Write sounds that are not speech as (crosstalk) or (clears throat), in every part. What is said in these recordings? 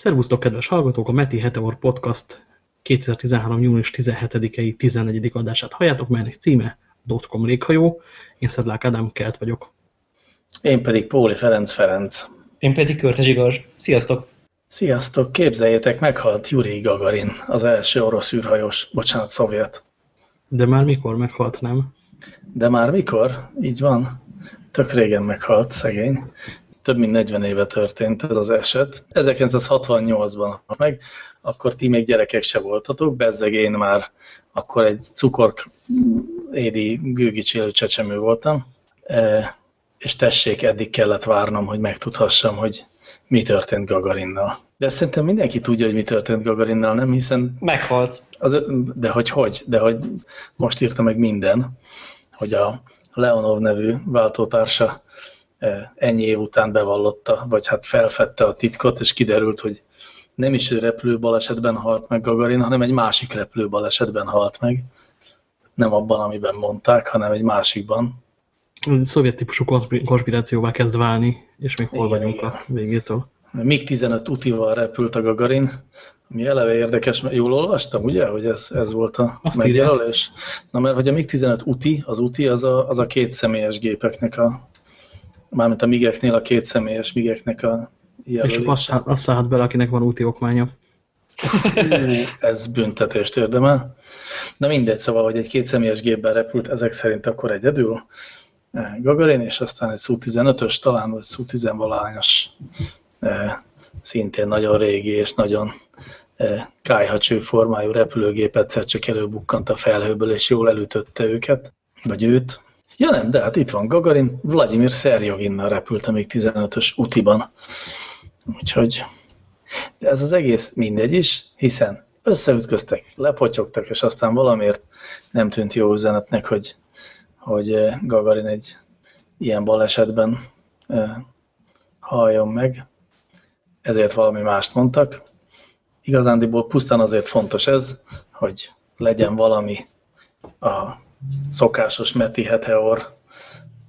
Szervusztok, kedves hallgatók! A Meti Heteor Podcast 2013. június 17-i 14. adását halljátok, melynek címe Dotcom léghajó. Én Szedlák Ádám Kelt vagyok. Én pedig Póli Ferenc Ferenc. Én pedig Körtes Igaz. Sziasztok! Sziasztok! Képzeljétek, meghalt Yuri Gagarin, az első orosz űrhajós, bocsánat, szovjet. De már mikor meghalt, nem? De már mikor? Így van. Tök régen meghalt, szegény több mint 40 éve történt ez az eset. 1968-ban meg, akkor ti még gyerekek se voltatok, bezzeg én már akkor egy cukork édi gőgi csecsemő voltam, e, és tessék, eddig kellett várnom, hogy megtudhassam, hogy mi történt Gagarinnal. De szerintem mindenki tudja, hogy mi történt Gagarinnal, nem? Hiszen... Meghalt. Az, de hogy hogy? De hogy most írta meg minden, hogy a Leonov nevű váltótársa ennyi év után bevallotta, vagy hát felfedte a titkot, és kiderült, hogy nem is egy repülőbalesetben halt meg Gagarin, hanem egy másik repülőbalesetben halt meg. Nem abban, amiben mondták, hanem egy másikban. Szovjet típusú konspirációvá kezd válni, és még hol igen, vagyunk igen. a végétől. Még 15 utival repült a Gagarin, ami eleve érdekes, mert jól olvastam, ugye, hogy ez, ez volt a Azt megjelölés? Na mert hogy a MiG-15 uti, az uti az a, az a két személyes gépeknek a mármint a migeknél a két személyes migeknek a jelölése. És azt, azt szállhat bele, akinek van úti okmánya. (laughs) Ez büntetést érdemel. Na mindegy, szóval, hogy egy két személyes gépben repült, ezek szerint akkor egyedül eh, Gagarin, és aztán egy Su-15-ös, talán vagy Su-10 eh, szintén nagyon régi és nagyon eh, kájhacső formájú repülőgép egyszer csak előbukkant a felhőből, és jól elütötte őket, vagy őt, Ja nem, de hát itt van Gagarin, Vladimir Szerjoginnal repült a még 15-ös utiban. Úgyhogy de ez az egész mindegy is, hiszen összeütköztek, lepotyogtak, és aztán valamiért nem tűnt jó üzenetnek, hogy, hogy eh, Gagarin egy ilyen balesetben eh, halljon meg. Ezért valami mást mondtak. Igazándiból pusztán azért fontos ez, hogy legyen valami a szokásos Meti Heteor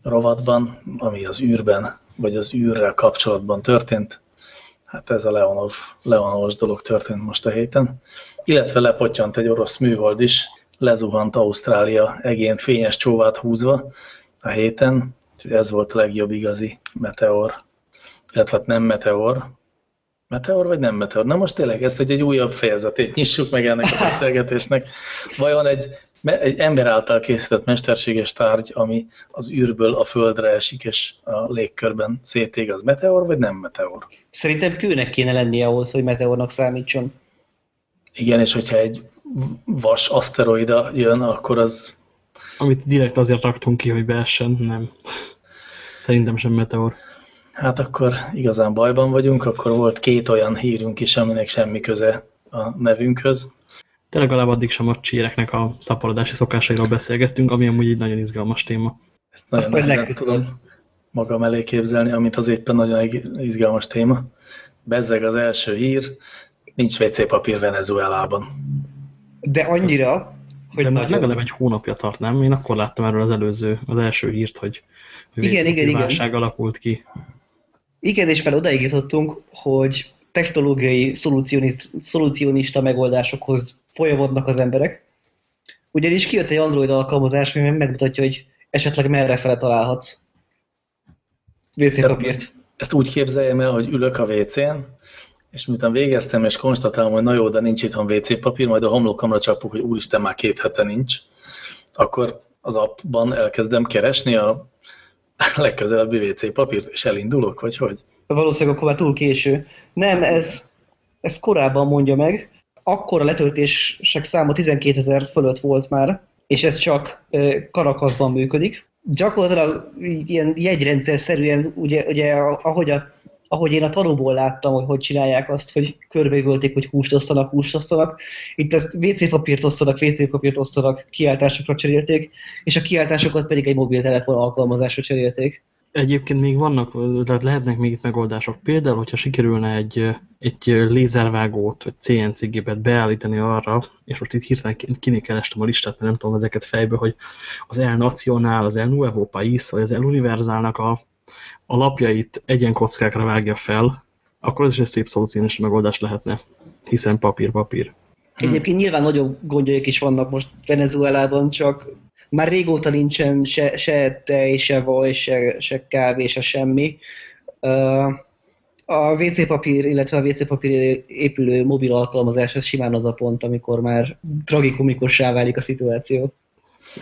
rovatban, ami az űrben, vagy az űrrel kapcsolatban történt. Hát ez a Leonov, Leonovos dolog történt most a héten. Illetve lepottyant egy orosz műhold is, lezuhant Ausztrália egén fényes csóvát húzva a héten, úgyhogy ez volt a legjobb igazi meteor. Illetve hát nem meteor. Meteor vagy nem meteor? Na most tényleg ezt, hogy egy újabb fejezetét nyissuk meg ennek a (laughs) beszélgetésnek. Vajon egy egy ember által készített mesterséges tárgy, ami az űrből a földre esik, és a légkörben szétég, az meteor, vagy nem meteor? Szerintem kőnek kéne lennie ahhoz, hogy meteornak számítson. Igen, és hogyha egy vas aszteroida jön, akkor az... Amit direkt azért raktunk ki, hogy beessen, nem. Szerintem sem meteor. Hát akkor igazán bajban vagyunk, akkor volt két olyan hírünk is, aminek semmi köze a nevünkhöz de legalább addig sem a cséreknek a szaporodási szokásairól beszélgettünk, ami amúgy egy nagyon izgalmas téma. Ezt nagyon nehezen tudom magam elé képzelni, amit az éppen nagyon izgalmas téma. Bezzeg az első hír, nincs WC papír Venezuelában. De annyira, hogy De már nagyon... legalább egy hónapja tart, nem? Én akkor láttam erről az előző, az első hírt, hogy, hogy igen, igen, válság igen. alakult ki. Igen, és fel odaig jutottunk, hogy technológiai szolucionista megoldásokhoz folyamodnak az emberek. Ugyanis kijött egy Android alkalmazás, ami megmutatja, hogy esetleg merre fele találhatsz WC papírt. Ezt úgy képzeljem el, hogy ülök a WC-n, és miután végeztem, és konstatálom, hogy na jó, de nincs itthon WC papír, majd a homlokamra csapok, hogy úristen, már két hete nincs, akkor az appban elkezdem keresni a legközelebbi WC papírt, és elindulok, vagy hogy? Valószínűleg akkor már túl késő. Nem, ez, ez korábban mondja meg, akkor a letöltések száma 12 ezer fölött volt már, és ez csak Karakaszban működik. Gyakorlatilag ilyen jegyrendszer-szerűen, ugye, ugye ahogy, a, ahogy én a tanúból láttam, hogy hogy csinálják azt, hogy körbeüvölték, hogy húst osztanak, húst osztanak. Itt ezt WC papírt osztanak, WC papírt osztanak, kiáltásokra cserélték, és a kiáltásokat pedig egy mobiltelefon alkalmazásra cserélték. Egyébként még vannak, tehát lehetnek még itt megoldások. Például, hogyha sikerülne egy, egy lézervágót, vagy CNC gépet beállítani arra, és most itt hirtelen kinékelestem a listát, mert nem tudom ezeket fejbe, hogy az El Nacional, az El Nuevo País, vagy az El Universalnak a, a lapjait egyenkockákra vágja fel, akkor ez is egy szép szoluciós megoldás lehetne, hiszen papír-papír. Egyébként nyilván nagyobb gondjaik is vannak most Venezuelában, csak már régóta nincsen se, se tej, se vaj, se, se kávé, se semmi. A WC papír, illetve a WC papír épülő mobil alkalmazás, ez simán az a pont, amikor már tragikomikussá válik a szituáció.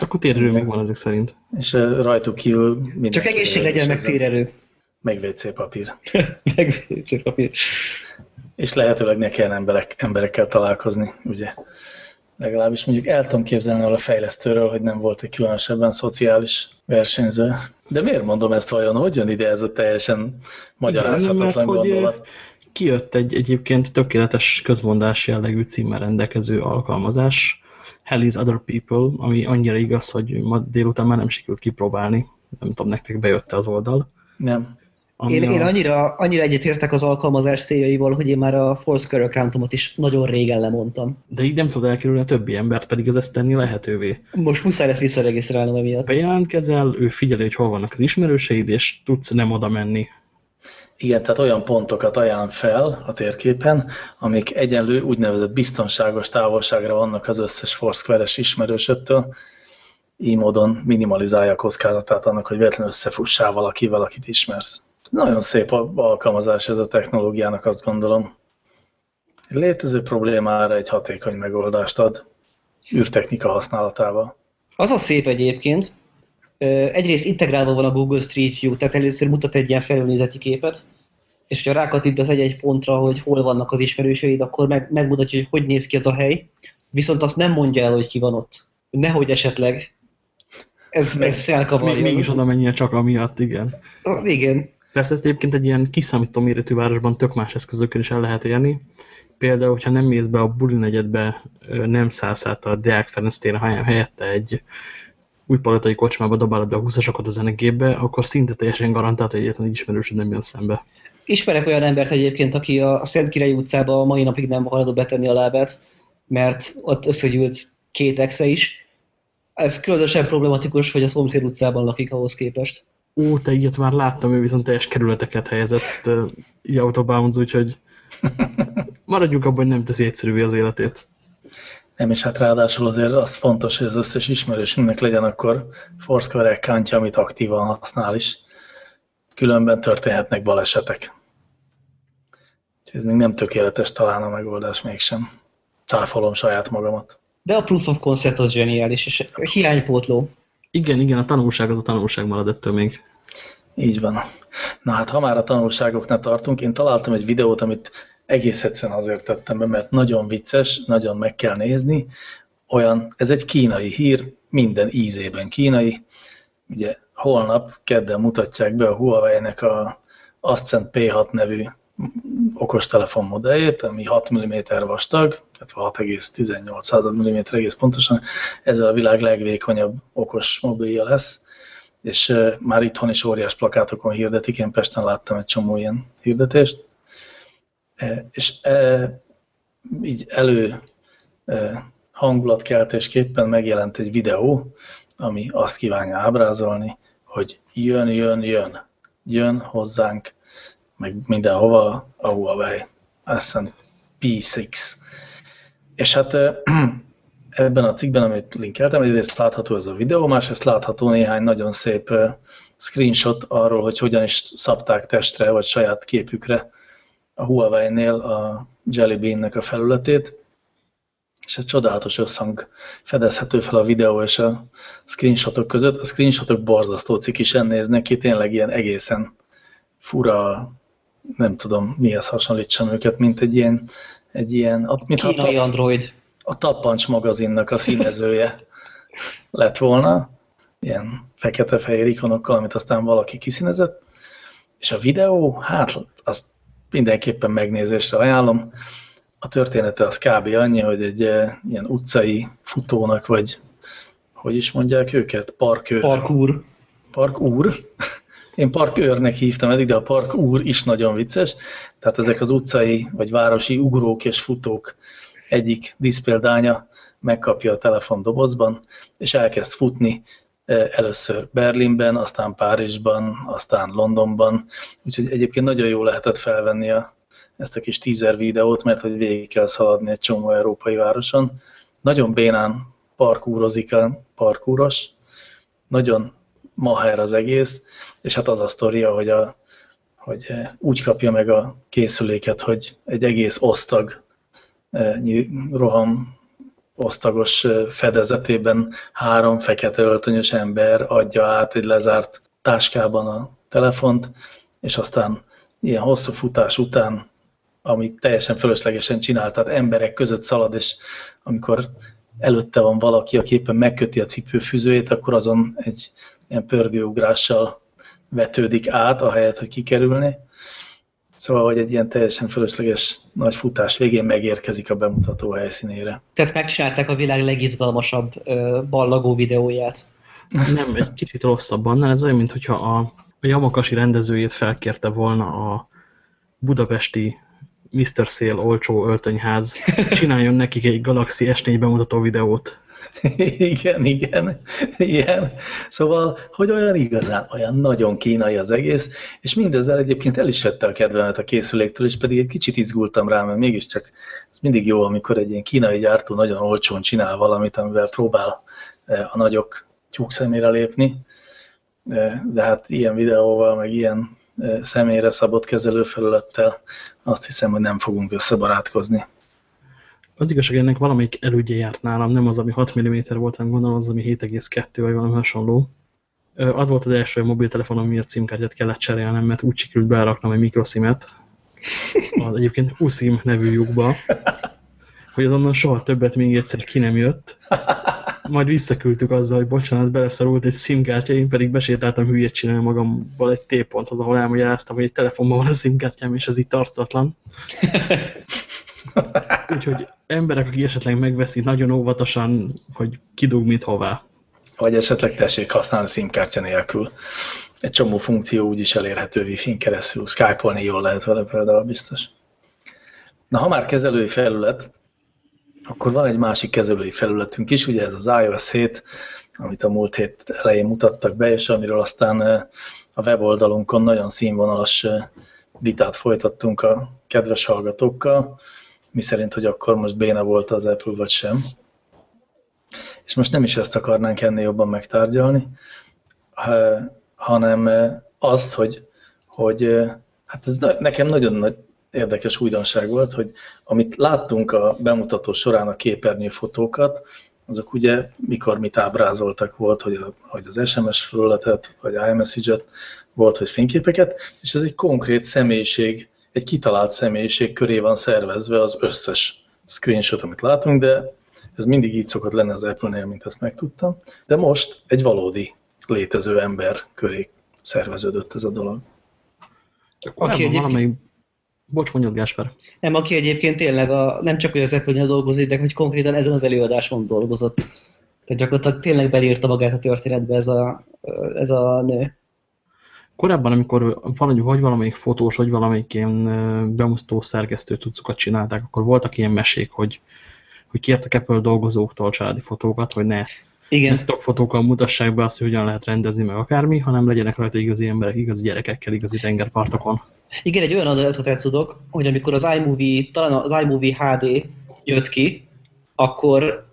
Akkor térerő még van ezek szerint. És rajtuk kívül Csak egészség legyen, meg térerő. Meg WC papír. (laughs) meg WC papír. És lehetőleg ne kell emberek, emberekkel találkozni, ugye? Legalábbis mondjuk el tudom képzelni a fejlesztőről, hogy nem volt egy különösebben szociális versenyző. De miért mondom ezt vajon? Hogy jön ide ez a teljesen magyarázhatatlan Igen, gondolat? Hogy kijött egy egyébként tökéletes közmondás jellegű címmel rendelkező alkalmazás, Hell is Other People, ami annyira igaz, hogy ma délután már nem sikerült kipróbálni. Nem tudom, nektek bejött az oldal. Nem. Én, a... én annyira, annyira egyetértek az alkalmazás céljaival, hogy én már a Foursquare accountomat is nagyon régen lemondtam. De így nem tudod elkerülni a többi embert, pedig ez ezt tenni lehetővé. Most muszáj lesz visszaregisztrálnom emiatt. Bejelentkezel, ő figyeli, hogy hol vannak az ismerőseid, és tudsz nem oda menni. Igen, tehát olyan pontokat ajánl fel a térképen, amik egyenlő úgynevezett biztonságos távolságra vannak az összes Foursquare-es ismerősöttől, így módon minimalizálja a kockázatát annak, hogy véletlenül összefussál valakivel, akit ismersz. Nagyon szép alkalmazás ez a technológiának, azt gondolom. Egy létező problémára egy hatékony megoldást ad űrtechnika használatával. Az a szép egyébként, egyrészt integrálva van a Google Street View, tehát először mutat egy ilyen felülnézeti képet, és hogyha rákatít az egy-egy pontra, hogy hol vannak az ismerőseid, akkor meg, megmutatja, hogy hogy néz ki az a hely, viszont azt nem mondja el, hogy ki van ott. Nehogy esetleg ez, ez felkavarja. Mégis oda menjen csak amiatt, igen. Igen. Persze ezt egyébként egy ilyen kiszámító méretű városban tök más eszközökkel is el lehet érni. Például, hogyha nem mész be a buli negyedbe, nem szállsz át a Deák Ferenc téren helyette egy új palotai kocsmába dobálod be a 20-asokat a zenegépbe, akkor szinte teljesen garantált, hogy egyetlen ismerősöd nem jön szembe. Ismerek olyan embert egyébként, aki a Szent Király utcába a mai napig nem hajlandó betenni a lábát, mert ott összegyűlt két exe is. Ez különösen problematikus, hogy a szomszéd utcában lakik ahhoz képest. Ó, te ilyet már láttam, ő viszont teljes kerületeket helyezett uh, autobounds, úgyhogy (laughs) maradjunk abban, hogy nem teszi egyszerűvé az életét. Nem, és hát ráadásul azért az fontos, hogy az összes ismerősünknek legyen akkor Foursquare accountja, amit aktívan használ is. Különben történhetnek balesetek. Úgyhogy ez még nem tökéletes talán a megoldás mégsem. Cáfolom saját magamat. De a proof of concept az zseniális, és hiánypótló. Igen, igen, a tanulság az a tanulság marad ettől még. Így van. Na hát, ha már a tanulságoknál tartunk, én találtam egy videót, amit egész egyszerűen azért tettem be, mert nagyon vicces, nagyon meg kell nézni. Olyan, ez egy kínai hír, minden ízében kínai. Ugye holnap, kedden mutatják be a Huawei-nek a Ascent P6 nevű okostelefon modelljét, ami 6 mm vastag, tehát 6,18 mm egész pontosan. Ezzel a világ legvékonyabb okos mobilja lesz, és már itthon is óriás plakátokon hirdetik, én Pesten láttam egy csomó ilyen hirdetést, és így elő hangulatkeltésképpen megjelent egy videó, ami azt kívánja ábrázolni, hogy jön, jön, jön, jön hozzánk meg mindenhova a Huawei Ascent P6. És hát (clears throat) ebben a cikkben, amit linkeltem, egyrészt látható ez a videó, másrészt látható néhány nagyon szép screenshot arról, hogy hogyan is szabták testre, vagy saját képükre a Huawei-nél a Jelly Bean-nek a felületét, és egy csodálatos összhang fedezhető fel a videó és a screenshotok között. A screenshotok borzasztó cikisen néznek ki, tényleg ilyen egészen fura nem tudom mihez hasonlítsam őket, mint egy ilyen, egy ilyen mint Kínai a, Android. A Tappancs magazinnak a színezője lett volna, ilyen fekete-fehér ikonokkal, amit aztán valaki kiszínezett, és a videó, hát azt mindenképpen megnézésre ajánlom. A története az kb. annyi, hogy egy eh, ilyen utcai futónak, vagy hogy is mondják őket? Parkőr. Parkúr. Parkúr én parkőrnek hívtam eddig, de a park úr is nagyon vicces. Tehát ezek az utcai vagy városi ugrók és futók egyik diszpéldánya megkapja a telefon dobozban, és elkezd futni először Berlinben, aztán Párizsban, aztán Londonban. Úgyhogy egyébként nagyon jó lehetett felvenni a ezt a kis teaser videót, mert hogy végig kell szaladni egy csomó európai városon. Nagyon bénán parkúrozik a parkúros, nagyon maher az egész, és hát az a sztoria, hogy, a, hogy úgy kapja meg a készüléket, hogy egy egész osztag roham osztagos fedezetében három fekete öltönyös ember adja át egy lezárt táskában a telefont, és aztán ilyen hosszú futás után, amit teljesen fölöslegesen csinál, tehát emberek között szalad, és amikor előtte van valaki, aki éppen megköti a cipőfűzőjét, akkor azon egy ilyen pörgőugrással vetődik át, ahelyett, hogy kikerülni. Szóval, hogy egy ilyen teljesen fölösleges nagy futás végén megérkezik a bemutató helyszínére. Tehát megcsinálták a világ legizgalmasabb ballagó videóját. Nem, egy kicsit rosszabb annál. Ez olyan, mintha a, a Yamakasi rendezőjét felkérte volna a budapesti Mr. Szél olcsó öltönyház, csináljon nekik egy Galaxy S4 bemutató videót. (laughs) igen, igen, igen. Szóval, hogy olyan igazán, olyan nagyon kínai az egész, és mindezzel egyébként el is vette a kedvemet a készüléktől, és pedig egy kicsit izgultam rá, mert mégiscsak ez mindig jó, amikor egy ilyen kínai gyártó nagyon olcsón csinál valamit, amivel próbál eh, a nagyok tyúk szemére lépni, eh, de hát ilyen videóval, meg ilyen eh, személyre szabott kezelőfelülettel azt hiszem, hogy nem fogunk összebarátkozni. Az igazság, ennek valamelyik elődje járt nálam, nem az, ami 6 mm volt, hanem gondolom az, ami 7,2 vagy valami hasonló. Az volt az első mobiltelefonom, miért címkártyát kellett cserélnem, mert úgy sikerült beraknom egy mikroszimet, az egyébként USIM nevű lyukba, hogy azonnan soha többet még egyszer ki nem jött. Majd visszaküldtük azzal, hogy bocsánat, beleszorult egy SIM-kártya, én pedig besétáltam hülyét csinálni magamból egy T-ponthoz, ahol elmagyaráztam, hogy egy telefonban van a SIM-kártyám, és ez így tartatlan. Úgyhogy emberek, akik esetleg megveszik nagyon óvatosan, hogy kidug mit hová. Vagy esetleg tessék használni SIM-kártya nélkül. Egy csomó funkció úgyis elérhető Wi-Fi-n keresztül. Skype-olni jól lehet vele például biztos. Na, ha már kezelői felület, akkor van egy másik kezelői felületünk is, ugye ez az iOS 7, amit a múlt hét elején mutattak be, és amiről aztán eh, a weboldalunkon nagyon színvonalas eh, vitát folytattunk a kedves hallgatókkal mi szerint, hogy akkor most béna volt az Apple, vagy sem. És most nem is ezt akarnánk ennél jobban megtárgyalni, hanem azt, hogy, hogy hát ez nekem nagyon nagy érdekes újdonság volt, hogy amit láttunk a bemutató során a képernyő fotókat, azok ugye mikor mit ábrázoltak volt, hogy, a, hogy az SMS felületet, vagy iMessage-et volt, hogy fényképeket, és ez egy konkrét személyiség egy kitalált személyiség köré van szervezve az összes screenshot, amit látunk, de ez mindig így szokott lenni az Apple-nél, mint ezt megtudtam. De most egy valódi létező ember köré szerveződött ez a dolog. Aki egyébként... valamelyik... Bocs, mondjad, Gáspár. Nem, aki egyébként tényleg a, nem csak, hogy az Apple-nél dolgozik, de hogy konkrétan ezen az előadáson dolgozott. Tehát gyakorlatilag tényleg belírta magát a történetbe ez a, ez a nő korábban, amikor valahogy, vagy valamelyik fotós, vagy valamelyik ilyen bemutató szerkesztő cuccokat csinálták, akkor voltak ilyen mesék, hogy, hogy kértek Apple dolgozóktól családi fotókat, hogy ne, Igen. ne stock fotókkal mutassák be azt, hogy hogyan lehet rendezni meg akármi, hanem legyenek rajta igazi emberek, igazi gyerekekkel, igazi tengerpartokon. Igen, egy olyan adatot tudok, hogy amikor az iMovie, talán az iMovie HD jött ki, akkor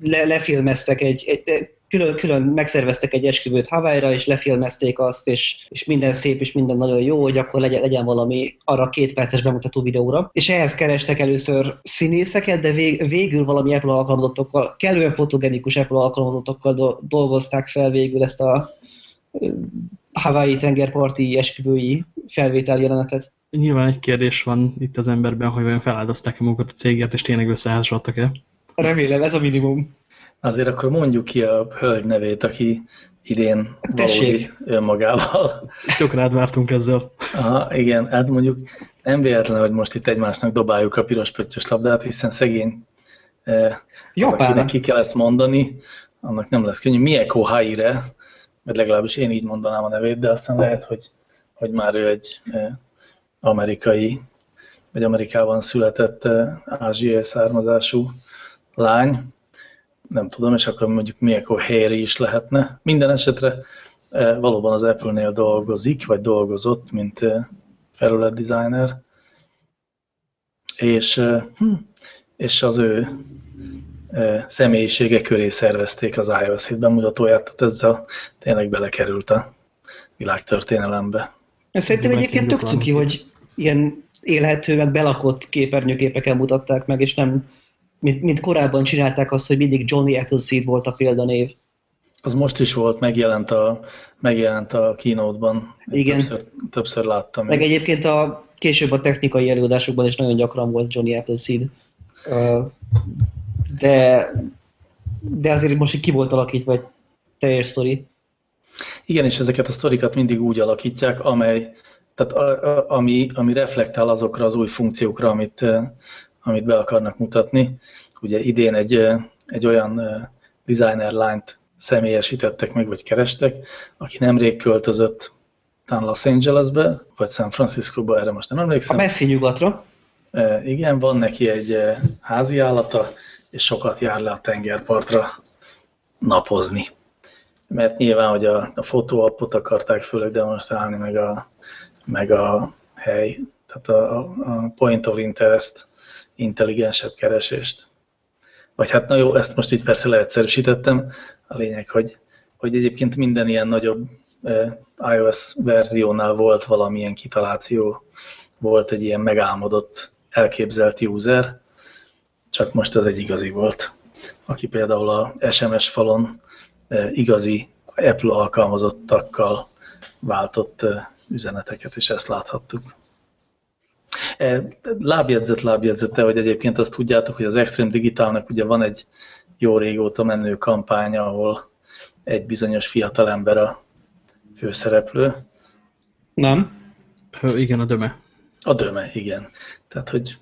le, lefilmeztek egy, egy külön, külön megszerveztek egy esküvőt Hawaii-ra, és lefilmezték azt, és, és minden szép, és minden nagyon jó, hogy akkor legyen, legyen valami arra két perces bemutató videóra. És ehhez kerestek először színészeket, de vég, végül valami Apple alkalmazottokkal, kellően fotogenikus Apple alkalmazottokkal do, dolgozták fel végül ezt a Hawaii tengerparti esküvői felvétel jelenetet. Nyilván egy kérdés van itt az emberben, hogy vajon feláldozták-e magukat a cégért, és tényleg összeházasodtak-e? Remélem, ez a minimum. Azért akkor mondjuk ki a hölgy nevét, aki idén Tessék. önmagával. Tök rád vártunk ezzel. Aha, igen, hát mondjuk nem véletlen, hogy most itt egymásnak dobáljuk a piros pöttyös labdát, hiszen szegény eh, az, akinek ki kell ezt mondani, annak nem lesz könnyű. Mieko Haire, vagy legalábbis én így mondanám a nevét, de aztán lehet, hogy, hogy már ő egy eh, amerikai, vagy Amerikában született eh, ázsiai származású lány, nem tudom, és akkor mondjuk Mieko Harry is lehetne. Minden esetre eh, valóban az Apple-nél dolgozik, vagy dolgozott, mint eh, felület designer, és, hm, és az ő személyisége köré szervezték az iOS 7 bemutatóját, tehát ezzel tényleg belekerült a világtörténelembe. Ez szerintem egyébként tök cuki, hogy ilyen élhető, meg belakott képernyőképeken mutatták meg, és nem, mint, mint korábban csinálták azt, hogy mindig Johnny Appleseed volt a példanév. Az most is volt, megjelent a, megjelent a keynote-ban. Igen. Többször, többször láttam. Meg egyébként a később a technikai előadásokban is nagyon gyakran volt Johnny Appleseed. De, de azért most ki volt alakítva egy teljes sztori. Igen, és ezeket a sztorikat mindig úgy alakítják, amely, tehát a, a, ami, ami reflektál azokra az új funkciókra, amit, amit be akarnak mutatni. Ugye idén egy, egy olyan designer lányt személyesítettek meg, vagy kerestek, aki nemrég költözött talán Los Angelesbe, vagy San Franciscoba, erre most nem emlékszem. A messzi nyugatra. E, igen, van neki egy házi állata, és sokat jár le a tengerpartra napozni. Mert nyilván, hogy a, a fotóappot akarták főleg demonstrálni, meg a, meg a hely, tehát a, a point of interest intelligensebb keresést. Vagy hát na jó, ezt most így persze leegyszerűsítettem, a lényeg, hogy, hogy egyébként minden ilyen nagyobb iOS verziónál volt valamilyen kitaláció, volt egy ilyen megálmodott, elképzelt user, csak most ez egy igazi volt, aki például a SMS falon igazi Apple alkalmazottakkal váltott üzeneteket, és ezt láthattuk. Lábjegyzet, lábjegyzete, hogy egyébként azt tudjátok, hogy az Extreme Digitalnak ugye van egy jó régóta menő kampánya, ahol egy bizonyos fiatalember a főszereplő. Nem? Ö, igen, a döme. A döme, igen. Tehát, hogy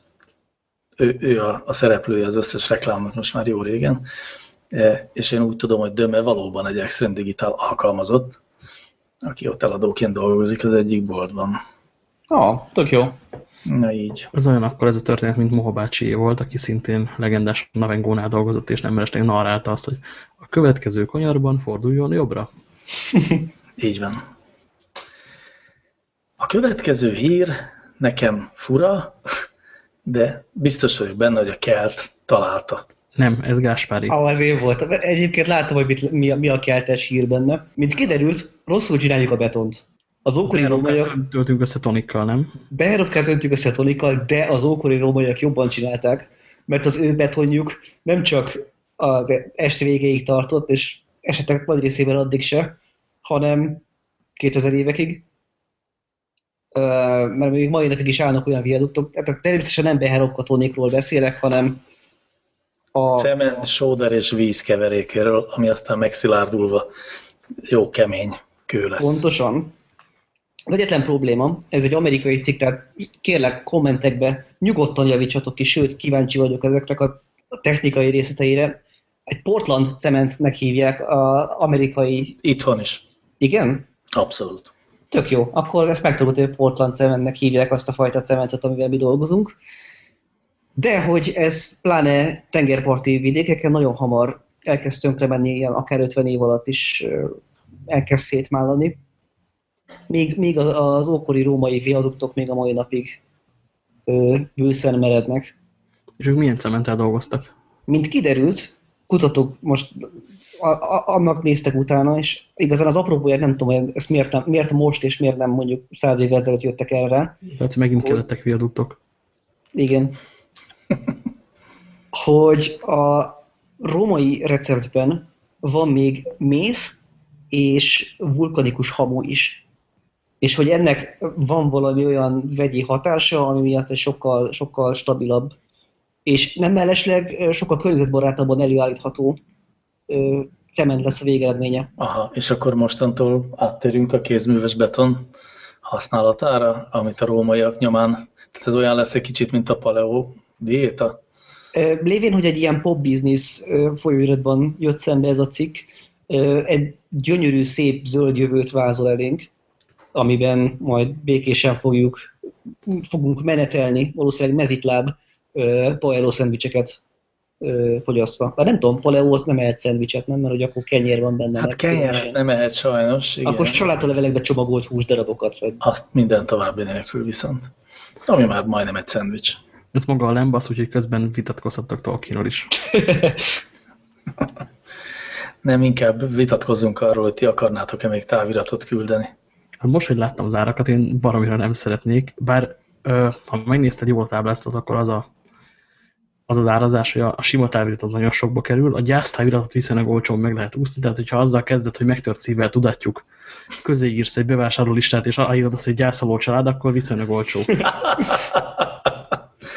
ő, ő a, a szereplője az összes reklámnak most már jó régen, e, és én úgy tudom, hogy Döme valóban egy Extreme Digital alkalmazott, aki ott eladóként dolgozik az egyik boltban. Ah, tök jó. Na így. Ez olyan akkor ez a történet, mint Moha bácsi volt, aki szintén legendás Navengónál dolgozott, és nem meresték narrálta azt, hogy a következő kanyarban forduljon jobbra. (laughs) így van. A következő hír nekem fura, de biztos vagyok benne, hogy a kelt találta. Nem, ez Gáspári. Ah, az én volt. Egyébként látom, hogy mit, mi, a, mi a keltes hír benne. Mint kiderült, rosszul csináljuk a betont. Az ókori rómaiak... Töltünk össze tonikkal, nem? Beherobkát öntünk össze tonikkal, de az ókori rómaiak jobban csinálták, mert az ő betonjuk nem csak az est végéig tartott, és esetek nagy részében addig se, hanem 2000 évekig. Mert még mai napig is állnak olyan viaduktok, tehát természetesen nem Beherovka tonikról beszélek, hanem a... Cement, sóder és víz keverékéről, ami aztán megszilárdulva jó kemény kő lesz. Pontosan. Az egyetlen probléma, ez egy amerikai cikk, tehát kérlek kommentekbe nyugodtan javítsatok ki, sőt kíváncsi vagyok ezeknek a technikai részleteire. Egy Portland cementnek hívják az amerikai... Itthon is. Igen? Abszolút. Tök jó. Akkor ezt megtudod, hogy Portland cementnek hívják azt a fajta cementet, amivel mi dolgozunk. De hogy ez pláne tengerparti vidékeken nagyon hamar elkezd tönkre menni, ilyen akár 50 év alatt is elkezd szétmálani még, még az ókori római viaduktok még a mai napig ö, bőszen merednek. És ők milyen cementtel dolgoztak? Mint kiderült, kutatók most a, a, annak néztek utána, és igazán az apropóját nem tudom, hogy ezt miért, nem, miért most és miért nem mondjuk száz évvel ezelőtt jöttek erre. Tehát megint hogy, kellettek viaduktok. Igen. hogy a római receptben van még mész és vulkanikus hamu is és hogy ennek van valami olyan vegyi hatása, ami miatt egy sokkal, sokkal stabilabb, és nem mellesleg sokkal környezetbarátabban előállítható cement lesz a végeredménye. Aha, és akkor mostantól áttérünk a kézműves beton használatára, amit a rómaiak nyomán, tehát ez olyan lesz egy kicsit, mint a paleo diéta? Lévén, hogy egy ilyen pop business folyóiratban jött szembe ez a cikk, egy gyönyörű, szép zöld jövőt vázol elénk, amiben majd békésen fogjuk, fogunk menetelni, valószínűleg mezitláb paleo szendvicseket fogyasztva. Bár nem tudom, paleo az nem ehet szendvicset, nem? Mert hogy akkor kenyér van benne. Hát kenyér nem ehet sajnos. Igen. Akkor családlevelekbe csomagolt húsdarabokat. Vagy... Azt minden további nélkül viszont. Ami már majdnem egy szendvics. Ez maga a lembasz, úgyhogy közben vitatkozhattak Tolkienról is. (laughs) Nem, inkább vitatkozzunk arról, hogy ti akarnátok-e még táviratot küldeni. Hát most, hogy láttam az árakat, én baromira nem szeretnék, bár ö, ha megnézted jól tábláztat, akkor az a, az, az árazás, hogy a, a sima távirat nagyon sokba kerül, a gyásztáviratot viszonylag olcsón meg lehet úszni, tehát hogyha azzal kezdett, hogy megtört szívvel tudatjuk, közé írsz egy bevásárló listát, és írod azt, hogy gyászoló család, akkor viszonylag olcsó. (laughs)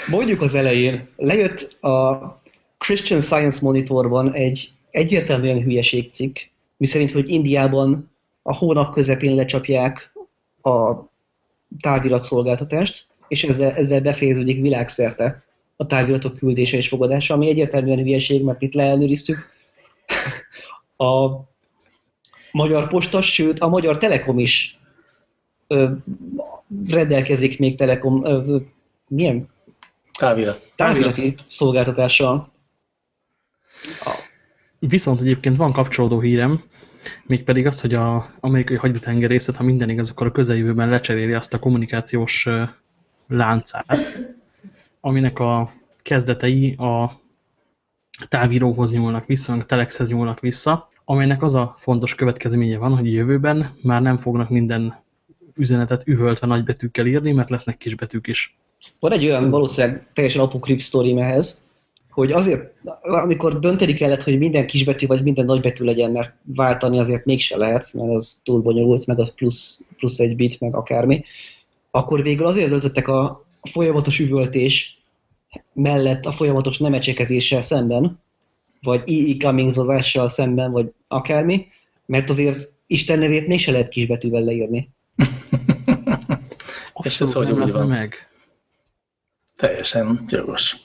Mondjuk az elején, lejött a Christian Science Monitorban egy egyértelműen hülyeségcikk, miszerint, hogy Indiában a hónap közepén lecsapják a táviratszolgáltatást, és ezzel, ezzel befejeződik világszerte a táviratok küldése és fogadása, ami egyértelműen hülyeség, mert itt leellenőriztük. A Magyar Posta, sőt a Magyar Telekom is ö, rendelkezik még Telekom, ö, milyen? Távirat. Távirati szolgáltatással. Viszont egyébként van kapcsolódó hírem, mégpedig az, hogy az amerikai haditengerészet, ha minden igaz, akkor a közeljövőben lecseréli azt a kommunikációs láncát, aminek a kezdetei a távíróhoz nyúlnak vissza, a telexhez nyúlnak vissza, amelynek az a fontos következménye van, hogy jövőben már nem fognak minden üzenetet üvöltve nagybetűkkel írni, mert lesznek kisbetűk is. Van egy olyan valószínűleg teljesen apokrif sztorim ehhez, hogy azért, amikor dönteni kellett, hogy minden kisbetű vagy minden nagybetű legyen, mert váltani azért mégse lehet, mert az túl bonyolult, meg az plusz, plusz egy bit, meg akármi, akkor végül azért döntöttek a folyamatos üvöltés mellett a folyamatos nemecsekezéssel szemben, vagy e cummingsozással szemben, vagy akármi, mert azért Isten nevét mégse lehet kisbetűvel leírni. (laughs) És ez hogy úgy van? Meg. Teljesen jogos.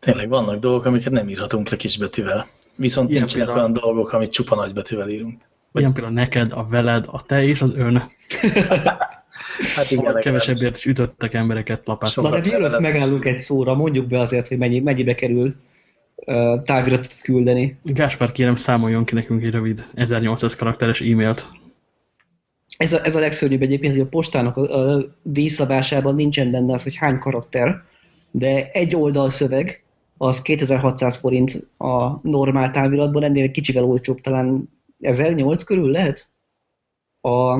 Tényleg vannak dolgok, amiket nem írhatunk le kisbetűvel. Viszont Ilyen nincsenek például... olyan dolgok, amit csupa nagybetűvel írunk. Vagy... Ilyen például neked, a veled, a te és az ön. (laughs) hát igen, kevesebbért is ütöttek embereket lapát. Na de mielőtt megállunk egy szóra, mondjuk be azért, hogy mennyi, mennyibe kerül uh, táviratot küldeni. Gáspár, kérem, számoljon ki nekünk egy rövid 1800 karakteres e-mailt. Ez a, ez a legszörnyűbb egyébként, hogy a postának a, a díjszabásában nincsen benne az, hogy hány karakter, de egy oldal szöveg, az 2600 forint a normál táviratban, ennél egy kicsivel olcsóbb, talán 1008 körül lehet a,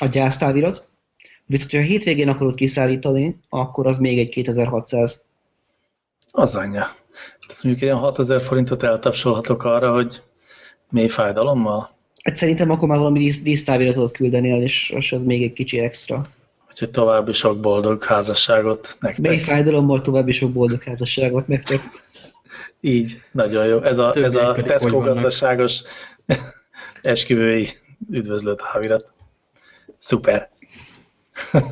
a gyásztávirat. Viszont, ha a hétvégén akarod kiszállítani, akkor az még egy 2600. Az anyja. Tehát mondjuk ilyen 6000 forintot eltapsolhatok arra, hogy mély fájdalommal? Hát szerintem akkor már valami dísz, dísztáviratot küldenél, és az még egy kicsi extra. Úgyhogy további sok boldog házasságot nektek. Még fájdalommal további sok boldog házasságot nektek. Így, nagyon jó. Ez a, ez a Tesco gazdaságos (laughs) esküvői üdvözlő távirat. Szuper. (laughs)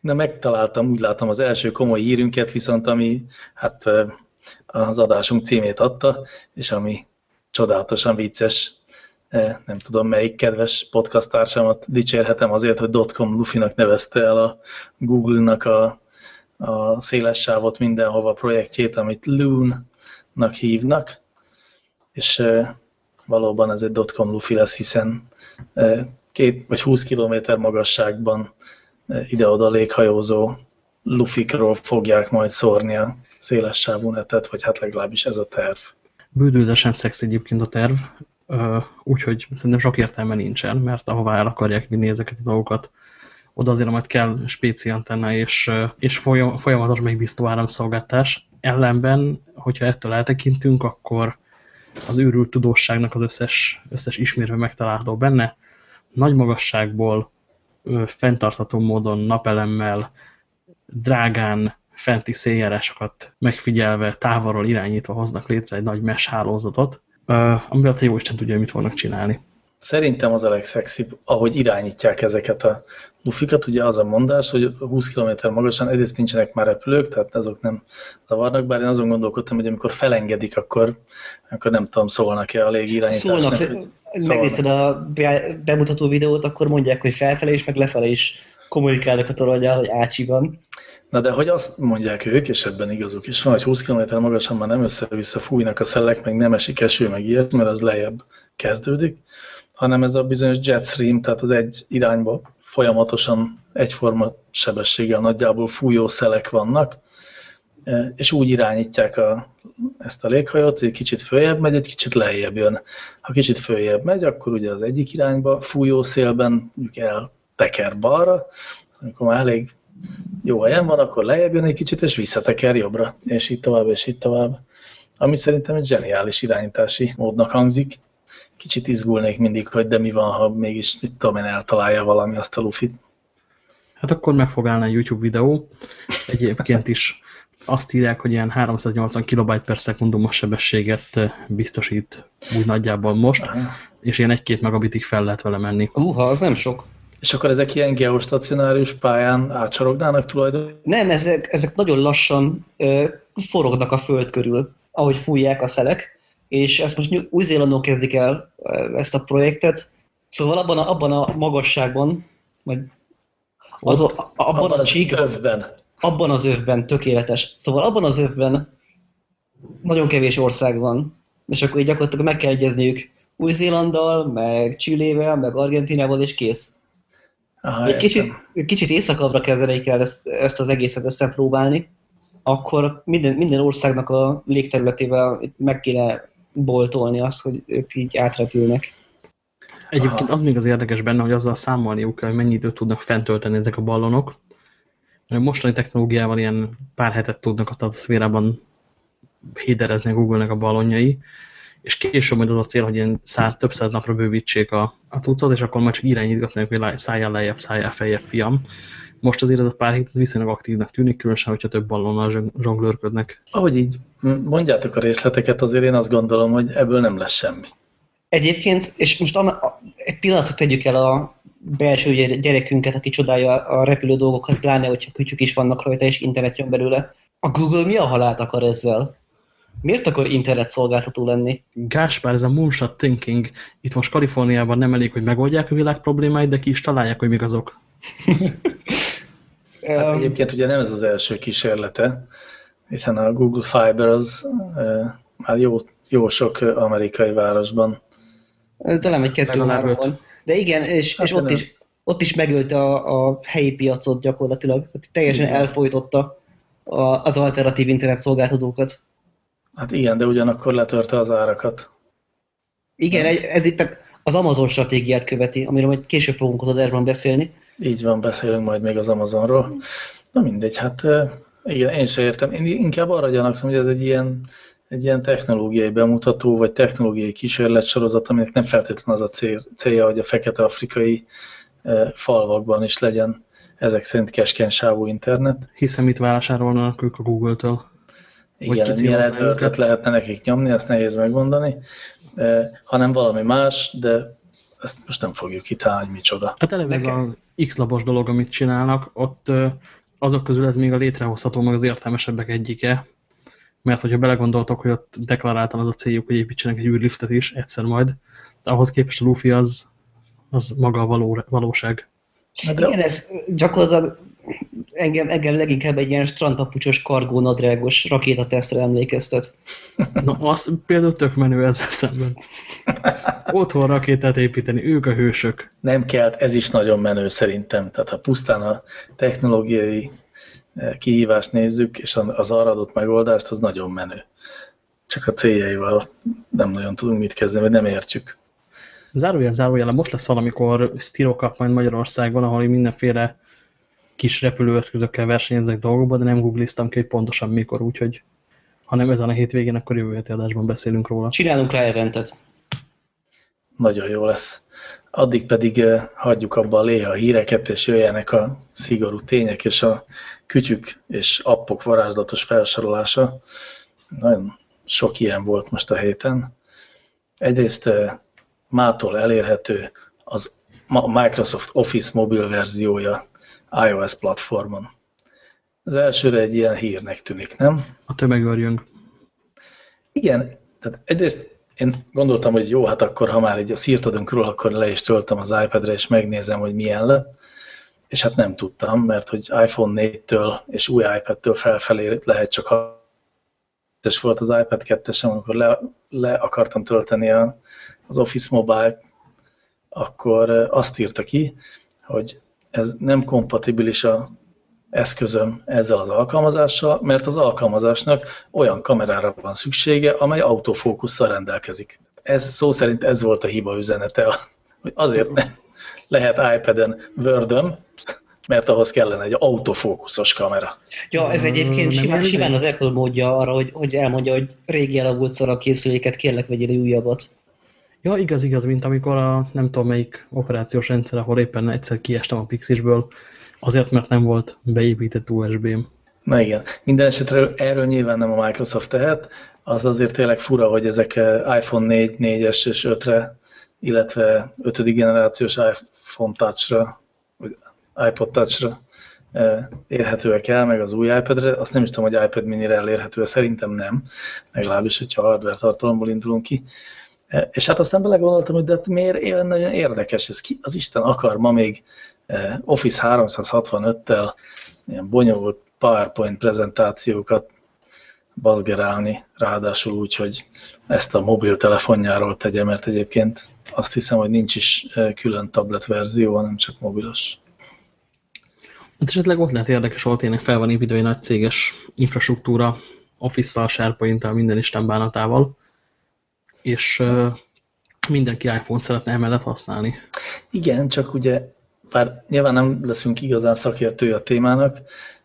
Na megtaláltam, úgy látom az első komoly hírünket, viszont ami hát az adásunk címét adta, és ami csodálatosan vicces, nem tudom melyik kedves podcast társamat dicsérhetem azért, hogy .com Luffy-nak nevezte el a Google-nak a, a széles sávot mindenhova projektjét, amit Loon-nak hívnak, és e, valóban ez egy .com Luffy lesz, hiszen e, két vagy 20 kilométer magasságban ide-oda léghajózó lufikról fogják majd szórni a széles sávú netet, vagy hát legalábbis ez a terv. Bődőzesen szex egyébként a terv, úgyhogy szerintem sok értelme nincsen, mert ahová el akarják vinni ezeket a dolgokat, oda azért majd kell spéci antenna és, és folyamatos megbíztó áramszolgáltás. Ellenben, hogyha ettől eltekintünk, akkor az őrült tudósságnak az összes, összes ismérve megtalálható benne. Nagy magasságból, fenntartható módon, napelemmel, drágán, fenti széljárásokat megfigyelve, távolról irányítva hoznak létre egy nagy mesh hálózatot, uh, amivel a jó Isten tudja, mit fognak csinálni. Szerintem az a legszexibb, ahogy irányítják ezeket a lufikat. Ugye az a mondás, hogy 20 km magasan egyrészt nincsenek már repülők, tehát azok nem zavarnak, bár én azon gondolkodtam, hogy amikor felengedik, akkor, akkor nem tudom, szólnak-e a légirányításnak. Szólnak, megnézted a bemutató videót, akkor mondják, hogy felfelé is, meg lefelé is kommunikálnak a toronyjal, hogy ácsiban. Na de hogy azt mondják ők, és ebben igazuk is van, hogy 20 km magasan már nem össze-vissza fújnak a szellek, meg nem esik eső, meg ilyet, mert az lejjebb kezdődik, hanem ez a bizonyos jet stream, tehát az egy irányba folyamatosan egyforma sebességgel nagyjából fújó szelek vannak, és úgy irányítják a, ezt a léghajót, hogy egy kicsit följebb megy, egy kicsit lejjebb jön. Ha kicsit följebb megy, akkor ugye az egyik irányba fújó szélben mondjuk elteker balra, amikor már elég jó helyen van, akkor lejjebb jön egy kicsit, és visszateker jobbra, és így tovább, és így tovább. Ami szerintem egy zseniális irányítási módnak hangzik. Kicsit izgulnék mindig, hogy de mi van, ha mégis, mit tudom én, eltalálja valami azt a lufit. Hát akkor meg fog állni a YouTube videó. Egyébként is azt írják, hogy ilyen 380 kB per szekundumos sebességet biztosít úgy nagyjából most, Aha. és ilyen 1-2 megabitig fel lehet vele menni. Uha, az nem sok. És akkor ezek ilyen geostacionárius pályán átcsorognának tulajdonképpen? Nem, ezek, ezek nagyon lassan ö, forognak a föld körül, ahogy fújják a szelek, és ezt most Új-Zélandon kezdik el ezt a projektet, szóval abban a, abban a magasságban, vagy az, Ott, abban, abban a csík, övben. Abban az övben, tökéletes. Szóval abban az övben nagyon kevés ország van, és akkor így gyakorlatilag meg kell egyezniük Új-Zélanddal, meg Csillével, meg Argentinával, és kész. Aha, egy kicsit, kicsit északabbra kezdenék el ezt, ezt az egészet összepróbálni, akkor minden, minden országnak a légterületével meg kéne boltolni azt, hogy ők így átrepülnek. Egyébként Aha. az még az érdekes benne, hogy azzal számolniuk kell, hogy mennyi időt tudnak fentölteni ezek a ballonok. Mert mostani technológiával ilyen pár hetet tudnak azt a szférában héderezni a Google-nek a ballonjai, és később majd az a cél, hogy ilyen száz, több száz napra bővítsék a, a tucat, és akkor majd csak irányítgatnak, hogy szálljál lejjebb, szálljál feljebb, fiam. Most azért ez a pár hét ez viszonylag aktívnak tűnik, különösen, hogyha több ballonnal zsonglőrködnek. Ahogy így mondjátok a részleteket, azért én azt gondolom, hogy ebből nem lesz semmi. Egyébként, és most egy pillanatot tegyük el a belső gyerekünket, aki csodálja a repülő dolgokat, pláne, hogyha kütyük is vannak rajta, és internet jön belőle. A Google mi a halált akar ezzel? Miért akar internet szolgáltató lenni? Gáspár, ez a moonshot thinking. Itt most Kaliforniában nem elég, hogy megoldják a világ problémáit, de ki is találják, hogy mik azok. (laughs) hát egyébként ugye nem ez az első kísérlete, hiszen a Google Fiber az e, már jó, jó sok amerikai városban. Talán egy kettő van. De igen, és, hát és ott, is, ott is megölte a, a helyi piacot gyakorlatilag. Teljesen igen. elfolytotta a, az alternatív internet szolgáltatókat. Hát igen, de ugyanakkor letörte az árakat. Igen, ez itt az Amazon stratégiát követi, amiről majd később fogunk az adásban beszélni. Így van, beszélünk majd még az Amazonról. Na mindegy, hát igen, én sem értem. Én inkább arra gyanakszom, hogy ez egy ilyen, egy ilyen technológiai bemutató, vagy technológiai kísérletsorozat, aminek nem feltétlenül az a cél, célja, hogy a fekete-afrikai falvakban is legyen ezek szerint keskeny sávú internet. Hiszen mit vásárolnak ők a Google-től? Igen, milyen AdWords lehetne nekik nyomni, azt nehéz megmondani, hanem valami más, de ezt most nem fogjuk kitalálni, hogy micsoda. Hát eleve ez a X-labos dolog, amit csinálnak, ott azok közül ez még a létrehozható, meg az értelmesebbek egyike, mert hogyha belegondoltok, hogy ott deklaráltan az a céljuk, hogy építsenek egy űrliftet is egyszer majd, de ahhoz képest a Luffy az, az maga a való, valóság. Hát igen, ez gyakorlatilag engem, engem leginkább egy ilyen strandpapucsos, kargó, nadrágos rakétatesztre emlékeztet. Na, azt például tök menő ezzel szemben. Otthon rakétát építeni, ők a hősök. Nem kell, ez is nagyon menő szerintem. Tehát ha pusztán a technológiai eh, kihívást nézzük, és az arra adott megoldást, az nagyon menő. Csak a céljaival nem nagyon tudunk mit kezdeni, vagy nem értjük. Zárójel, zárójel, most lesz valamikor Stiro majd Magyarországon, ahol mindenféle kis repülőeszközökkel versenyeznek dolgokban, de nem googliztam ki, hogy pontosan mikor, úgyhogy ha nem ezen a hétvégén, akkor jövő heti adásban beszélünk róla. Csinálunk rá eventet. Nagyon jó lesz. Addig pedig uh, hagyjuk abba a léha híreket, és jöjjenek a szigorú tények, és a kütyük és appok varázslatos felsorolása. Nagyon sok ilyen volt most a héten. Egyrészt uh, mától elérhető az Microsoft Office mobil verziója iOS platformon. Az elsőre egy ilyen hírnek tűnik, nem? A tömegörjünk. Igen, tehát egyrészt én gondoltam, hogy jó, hát akkor ha már így a szírtadunk róla, akkor le is töltem az iPad-re, és megnézem, hogy milyen lett. És hát nem tudtam, mert hogy iPhone 4-től és új iPad-től felfelé lehet csak ha és volt az iPad 2 amikor le, le akartam tölteni a, az Office Mobile, akkor azt írta ki, hogy ez nem kompatibilis a eszközöm ezzel az alkalmazással, mert az alkalmazásnak olyan kamerára van szüksége, amely autofókusszal rendelkezik. Ez szó szerint ez volt a hiba üzenete, (laughs) hogy azért ne lehet iPad-en word mert ahhoz kellene egy autofókuszos kamera. Ja, ez egyébként simán, simán az Apple módja arra, hogy, hogy elmondja, hogy régi elavult a készüléket, kérlek vegyél újabbat. Ja, igaz, igaz, mint amikor a nem tudom melyik operációs rendszer, ahol éppen egyszer kiestem a Pixisből, azért, mert nem volt beépített USB-m. Na igen. Minden esetre erről nyilván nem a Microsoft tehet, az azért tényleg fura, hogy ezek eh, iPhone 4, 4-es és 5-re, illetve 5. generációs iPhone Touch-ra, vagy iPod Touch-ra eh, érhetőek el, meg az új iPad-re. Azt nem is tudom, hogy iPad mini-re elérhető, szerintem nem, legalábbis, hogyha hardware tartalomból indulunk ki. Eh, és hát aztán belegondoltam, hogy de hát miért nagyon érdekes ez ki, az Isten akar ma még eh, Office 365-tel ilyen bonyolult PowerPoint prezentációkat bazgerálni, ráadásul úgy, hogy ezt a mobiltelefonjáról tegye, mert egyébként azt hiszem, hogy nincs is eh, külön tablet verzió, hanem csak mobilos. Hát esetleg ott lehet érdekes, ahol tényleg fel van építve egy nagy céges infrastruktúra, Office-szal, SharePoint-tel, minden Isten bánatával, és mindenki iPhone-t szeretne emellett használni. Igen, csak ugye, bár nyilván nem leszünk igazán szakértői a témának,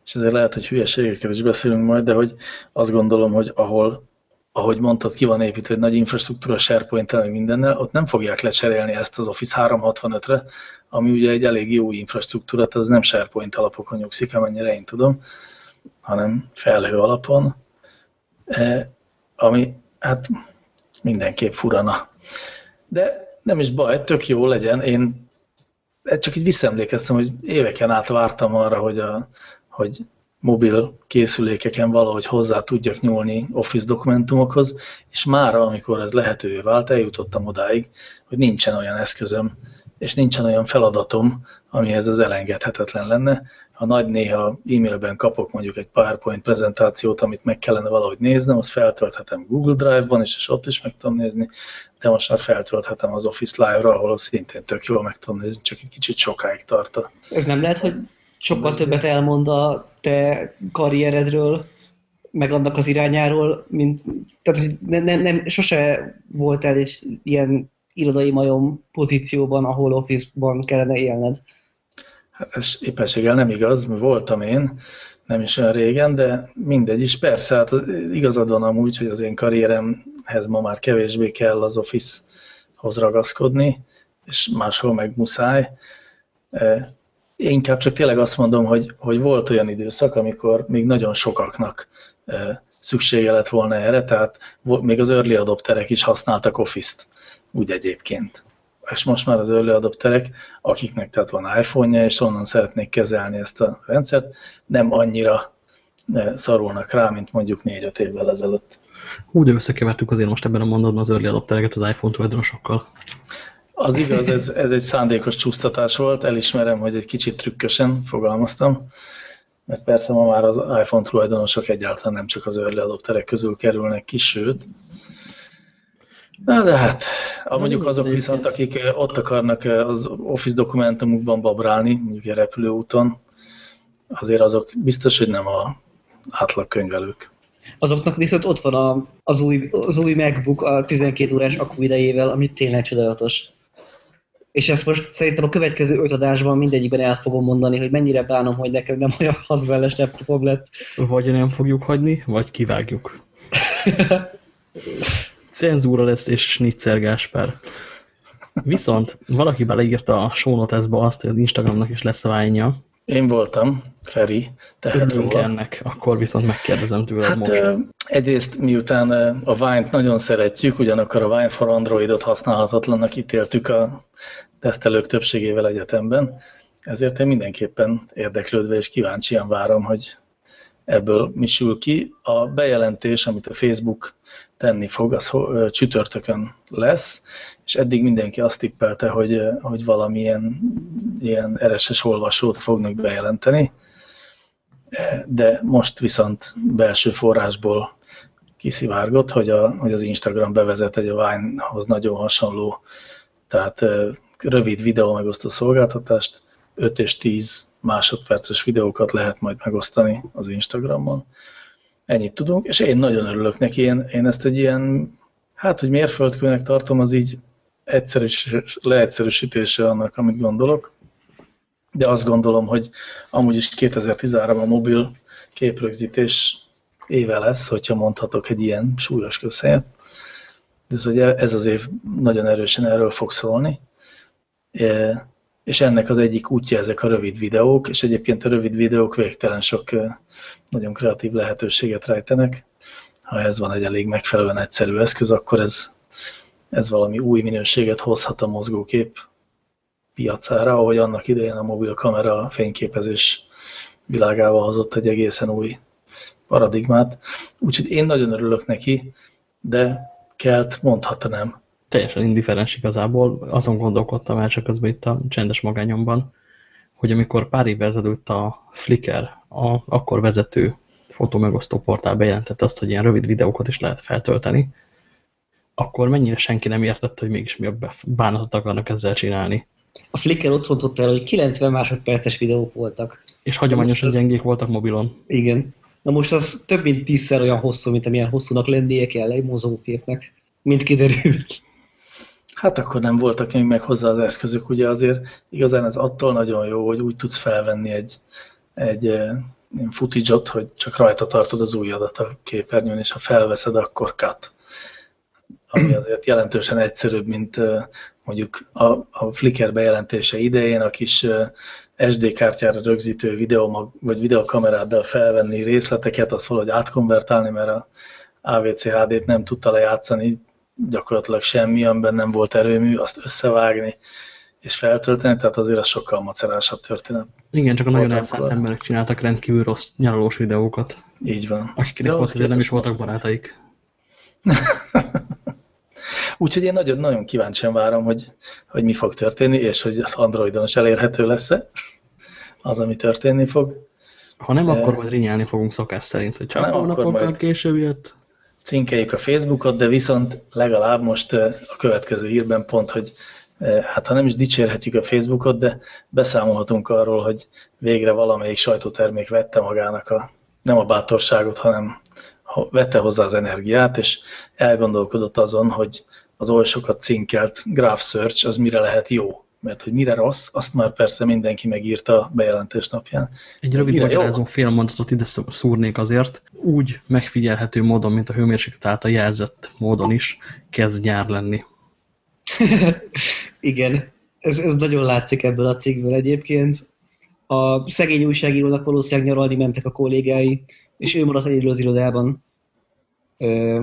és ezért lehet, hogy hülyeségeket is beszélünk majd, de hogy azt gondolom, hogy ahol, ahogy mondtad, ki van építve egy nagy infrastruktúra sharepoint meg mindennel, ott nem fogják lecserélni ezt az Office 365-re, ami ugye egy elég jó infrastruktúra, tehát az nem SharePoint alapokon nyugszik, amennyire én tudom, hanem felhő alapon, e, ami hát mindenképp furana. De nem is baj, tök jó legyen. Én csak így visszaemlékeztem, hogy éveken át vártam arra, hogy, a, hogy mobil készülékeken valahogy hozzá tudjak nyúlni Office dokumentumokhoz, és mára, amikor ez lehetővé vált, eljutottam odáig, hogy nincsen olyan eszközöm, és nincsen olyan feladatom, amihez ez elengedhetetlen lenne. Ha nagy néha e-mailben kapok mondjuk egy PowerPoint prezentációt, amit meg kellene valahogy néznem, azt feltölthetem Google Drive-ban, és ott is meg tudom nézni, de most már feltölthetem az Office Live-ra, ahol szintén tök jól meg tudom nézni, csak egy kicsit sokáig tart. Ez nem lehet, hogy sokkal többet elmond a te karrieredről, meg annak az irányáról, mint, tehát hogy nem, nem, nem, sose volt el és ilyen irodai majom pozícióban, ahol Office-ban kellene élned. Ez éppenséggel nem igaz, voltam én, nem is olyan régen, de mindegy is. Persze, hát igazad van amúgy, hogy az én karrieremhez ma már kevésbé kell az Office-hoz ragaszkodni, és máshol meg muszáj. Én inkább csak tényleg azt mondom, hogy, hogy volt olyan időszak, amikor még nagyon sokaknak szüksége lett volna erre, tehát még az early adopterek is használtak Office-t úgy egyébként. És most már az early adopterek, akiknek tehát van iPhone-ja, és onnan szeretnék kezelni ezt a rendszert, nem annyira eh, szorulnak rá, mint mondjuk 4-5 évvel ezelőtt. Úgy összekevertük azért most ebben a mondatban az early adoptereket az iPhone tulajdonosokkal. Az igaz, ez, ez egy szándékos csúsztatás volt, elismerem, hogy egy kicsit trükkösen fogalmaztam, mert persze ma már az iPhone tulajdonosok egyáltalán nem csak az early adopterek közül kerülnek ki, sőt, Na de hát, a mondjuk azok viszont, akik eh, ott akarnak eh, az Office dokumentumukban babrálni, mondjuk egy repülőúton, azért azok biztos, hogy nem a átlag könyvelők. Azoknak viszont ott van a, az, új, az új MacBook a 12 órás akku idejével, ami tényleg csodálatos. És ezt most szerintem a következő öt adásban mindegyikben el fogom mondani, hogy mennyire bánom, hogy nekem nem olyan hazvelles laptopom lett. Vagy nem fogjuk hagyni, vagy kivágjuk. (laughs) cenzúra lesz és Schnitzer Gáspár. Viszont valaki beleírta a notes azt, hogy az Instagramnak is lesz ványja. Én voltam, Feri. Tehát Örülünk ennek, akkor viszont megkérdezem tőled hát, most. Egyrészt miután a Vine-t nagyon szeretjük, ugyanakkor a Vine for Androidot használhatatlannak ítéltük a tesztelők többségével egyetemben, ezért én mindenképpen érdeklődve és kíváncsian várom, hogy ebből mi sül ki. A bejelentés, amit a Facebook tenni fog, az csütörtökön lesz, és eddig mindenki azt tippelte, hogy, hogy valamilyen ilyen RSS olvasót fognak bejelenteni, de most viszont belső forrásból kiszivárgott, hogy, a, hogy az Instagram bevezet egy a Vine-hoz nagyon hasonló, tehát rövid videó megosztó szolgáltatást, 5 és 10 másodperces videókat lehet majd megosztani az Instagramon. Ennyit tudunk, és én nagyon örülök neki. Én, én ezt egy ilyen, hát, hogy mérföldkőnek tartom, az így egyszerűs, leegyszerűsítése annak, amit gondolok. De azt gondolom, hogy amúgy is 2013 a mobil képrögzítés éve lesz, hogyha mondhatok egy ilyen súlyos közhelyet. Ez, hogy ez az év nagyon erősen erről fog szólni. E, és ennek az egyik útja ezek a rövid videók, és egyébként a rövid videók végtelen sok nagyon kreatív lehetőséget rejtenek. Ha ez van egy elég megfelelően egyszerű eszköz, akkor ez, ez valami új minőséget hozhat a mozgókép piacára, ahogy annak idején a mobil kamera fényképezés világával hozott egy egészen új paradigmát. Úgyhogy én nagyon örülök neki, de kelt mondhatta nem. Teljesen indiferens igazából. Azon gondolkodtam el csak közben itt a csendes magányomban, hogy amikor pár évvel ezelőtt a Flickr, a akkor vezető fotómegosztó portál bejelentett azt, hogy ilyen rövid videókat is lehet feltölteni, akkor mennyire senki nem értette, hogy mégis mi a bánatot akarnak ezzel csinálni. A Flickr ott rontott el, hogy 90 másodperces videók voltak. És hagyományosan az... gyengék voltak mobilon. Igen. Na most az több mint tízszer olyan hosszú, mint amilyen hosszúnak lennie kell egy mozóképnek, mint kiderült. Hát akkor nem voltak még meg hozzá az eszközök, ugye azért igazán ez attól nagyon jó, hogy úgy tudsz felvenni egy, egy eh, footage hogy csak rajta tartod az ujjadat a képernyőn, és ha felveszed, akkor cut. Ami (clears throat) azért jelentősen egyszerűbb, mint eh, mondjuk a, a Flickr bejelentése idején a kis eh, SD kártyára rögzítő videó, vagy videokameráddal felvenni részleteket, azt valahogy átkonvertálni, mert a AVC HD-t nem tudta lejátszani, gyakorlatilag semmi, amiben nem volt erőmű, azt összevágni és feltölteni, tehát azért az sokkal macerásabb történet. Igen, csak a nagyon elszánt emberek csináltak rendkívül rossz nyaralós videókat. Így van. Akiknek volt azért nem is voltak barátaik. (laughs) Úgyhogy én nagyon, nagyon kíváncsian várom, hogy, hogy mi fog történni, és hogy az Androidon is elérhető lesz-e az, ami történni fog. Ha nem, akkor majd rinyálni fogunk szokás szerint, hogy csak hónapokkal később jött. Cinkeljük a Facebookot, de viszont legalább most a következő hírben pont, hogy hát ha nem is dicsérhetjük a Facebookot, de beszámolhatunk arról, hogy végre valamelyik sajtótermék vette magának a, nem a bátorságot, hanem vette hozzá az energiát, és elgondolkodott azon, hogy az oly sokat cinkelt Graph Search az mire lehet jó. Mert hogy mire rossz, azt már persze mindenki megírta a bejelentés napján. Egy rövid magyarázó fél mondatot ide szúrnék azért. Úgy megfigyelhető módon, mint a hőmérséklet által jelzett módon is kezd nyár lenni. (laughs) Igen, ez, ez nagyon látszik ebből a cikkből egyébként. A szegény újságírónak valószínűleg nyaralni mentek a kollégái, és ő maradt egyedül az irodában.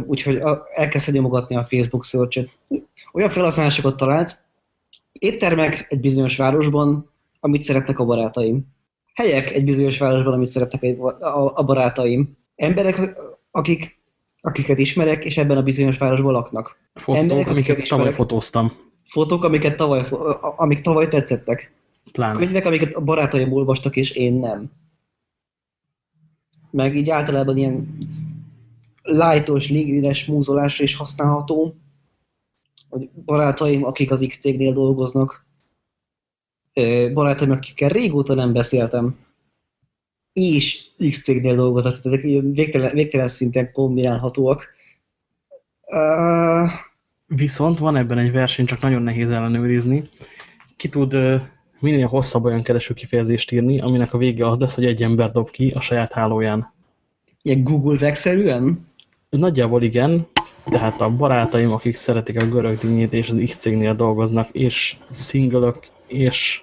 Úgyhogy elkezdte nyomogatni a Facebook search Olyan felhasználásokat talált, éttermek egy bizonyos városban, amit szeretnek a barátaim. Helyek egy bizonyos városban, amit szeretnek a barátaim. Emberek, akik, akiket ismerek, és ebben a bizonyos városban laknak. Fotók, Emberek, amiket ismerek, tavaly fotóztam. Fotók, amiket tavaly, amik tavaly tetszettek. Pláne. Könyvek, amiket a barátaim olvastak, és én nem. Meg így általában ilyen lightos, linkedin múzolásra is használható, hogy barátaim, akik az X cégnél dolgoznak, barátaim, akikkel régóta nem beszéltem, és X cégnél dolgoznak, tehát ezek végtelen, végtelen szinten kombinálhatóak. Uh... Viszont van ebben egy verseny, csak nagyon nehéz ellenőrizni. Ki tud minél hosszabb olyan kereső kifejezést írni, aminek a vége az lesz, hogy egy ember dob ki a saját hálóján. Ilyen Google-vegszerűen? Nagyjából igen, tehát a barátaim, akik szeretik a görög dinnyét és az X-cégnél dolgoznak, és szingölök, és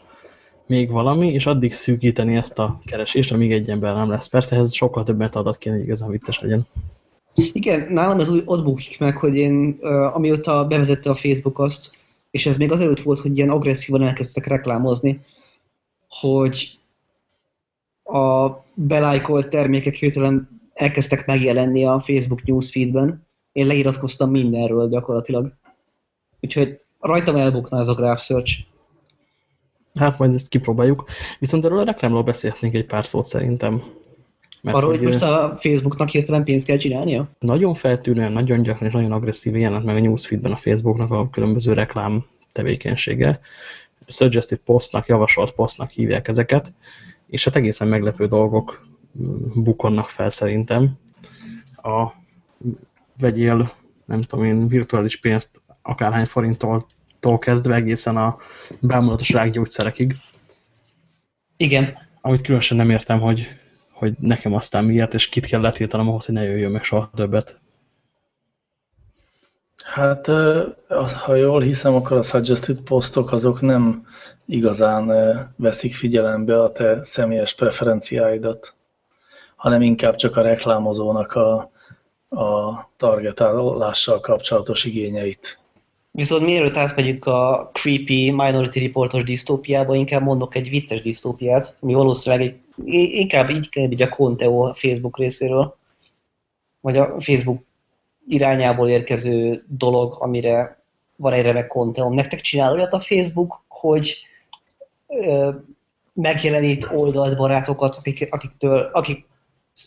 még valami, és addig szűkíteni ezt a keresést, amíg egy ember nem lesz. Persze ez sokkal többet adat kéne, hogy igazán vicces legyen. Igen, nálam ez úgy ott bukik meg, hogy én amióta bevezette a Facebook azt, és ez még azelőtt volt, hogy ilyen agresszívan elkezdtek reklámozni, hogy a belájkolt termékek hirtelen elkezdtek megjelenni a Facebook newsfeedben. Én leiratkoztam mindenről gyakorlatilag. Úgyhogy rajtam elbukna ez a Graph Search. Hát majd ezt kipróbáljuk. Viszont erről a reklámról beszélhetnénk egy pár szót szerintem. Mert Arról, hogy most a Facebooknak hirtelen pénzt kell csinálnia? Nagyon feltűnően, nagyon gyakran és nagyon agresszíven jelent meg a newsfeedben a Facebooknak a különböző reklám tevékenysége. suggested postnak, javasolt postnak hívják ezeket, és hát egészen meglepő dolgok bukonnak fel szerintem. A vegyél, nem tudom én, virtuális pénzt akárhány forinttól kezdve egészen a bámulatos rákgyógyszerekig. Igen. Amit különösen nem értem, hogy, hogy nekem aztán miért, és kit kell letiltanom ahhoz, hogy ne jöjjön meg soha többet. Hát, ha jól hiszem, akkor a suggested postok azok nem igazán veszik figyelembe a te személyes preferenciáidat, hanem inkább csak a reklámozónak a, a targetálással kapcsolatos igényeit. Viszont mielőtt átmegyünk a creepy Minority Reportos disztópiába, inkább mondok egy vicces disztópiát, ami valószínűleg egy, inkább így kell egy a Conteo Facebook részéről, vagy a Facebook irányából érkező dolog, amire van egy remek Conteom. Nektek csinál olyat a Facebook, hogy ö, megjelenít oldalt barátokat, akik, akiktől, akik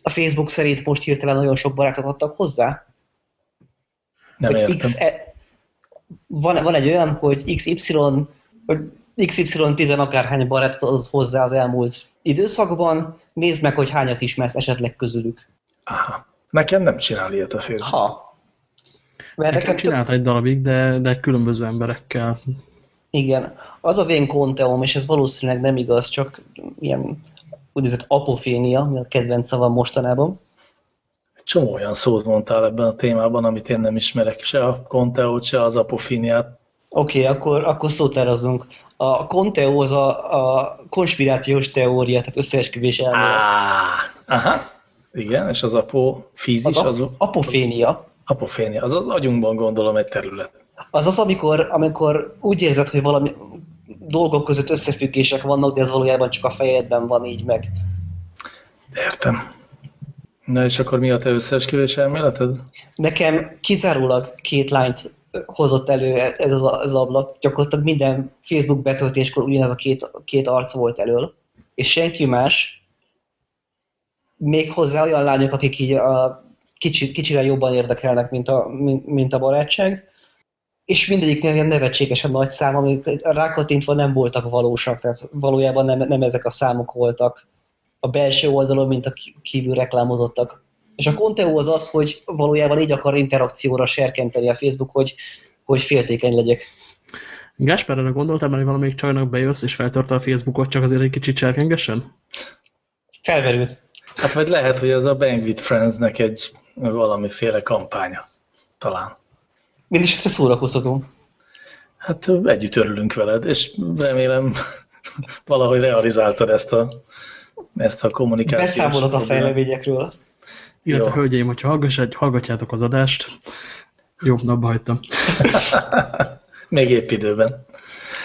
a Facebook szerint most hirtelen nagyon sok barátot adtak hozzá? Nem hogy értem. XE, van, van egy olyan, hogy XY, hogy XY 10 akárhány barátot adott hozzá az elmúlt időszakban, nézd meg, hogy hányat ismersz esetleg közülük. Aha. Nekem nem csinál ilyet a Facebook. Ha. Mert nekem, nekem csinált egy darabig, de, de különböző emberekkel. Igen. Az az én konteom, és ez valószínűleg nem igaz, csak ilyen úgynevezett apofénia, mi a kedvenc szavam mostanában csomó olyan szót mondtál ebben a témában, amit én nem ismerek, se a konteót, se az apofiniát. Oké, okay, akkor, akkor szótárazzunk. A konteó az a, a konspirációs teória, tehát összeesküvés elmélet. Ah, aha, igen, és az apofízis az... az apofénia. Apofénia, az az agyunkban gondolom egy terület. Az az, amikor, amikor úgy érzed, hogy valami dolgok között összefüggések vannak, de ez valójában csak a fejedben van így meg. Értem. Na és akkor mi a te összeesküvés elméleted? Nekem kizárólag két lányt hozott elő ez az, az ablak. Gyakorlatilag minden Facebook betöltéskor ugyanez a két, két arc volt elől. És senki más, még hozzá olyan lányok, akik így a kicsi, kicsire jobban érdekelnek, mint a, mint, mint a barátság. És mindegyiknél ilyen nevetségesen nagy szám, amik rákattintva nem voltak valósak, tehát valójában nem, nem ezek a számok voltak a belső oldalon, mint a kívül reklámozottak. És a Conteo az az, hogy valójában így akar interakcióra serkenteni a Facebook, hogy, hogy féltékeny legyek. Gáspár, erre gondoltál hogy valamelyik csajnak bejössz és feltörte a Facebookot, csak azért egy kicsit cserkengesen? Felverült. Hát vagy lehet, hogy ez a Bang with Friends-nek egy valamiféle kampánya. Talán. Mindenesetre szórakoztatunk. Hát együtt örülünk veled, és remélem (laughs) valahogy realizáltad ezt a ezt a kommunikációt. Beszámolok a fejleményekről. Illetve, hölgyeim, hogyha hallgatjátok az adást, jó, napba hagytam. (laughs) Még épp időben.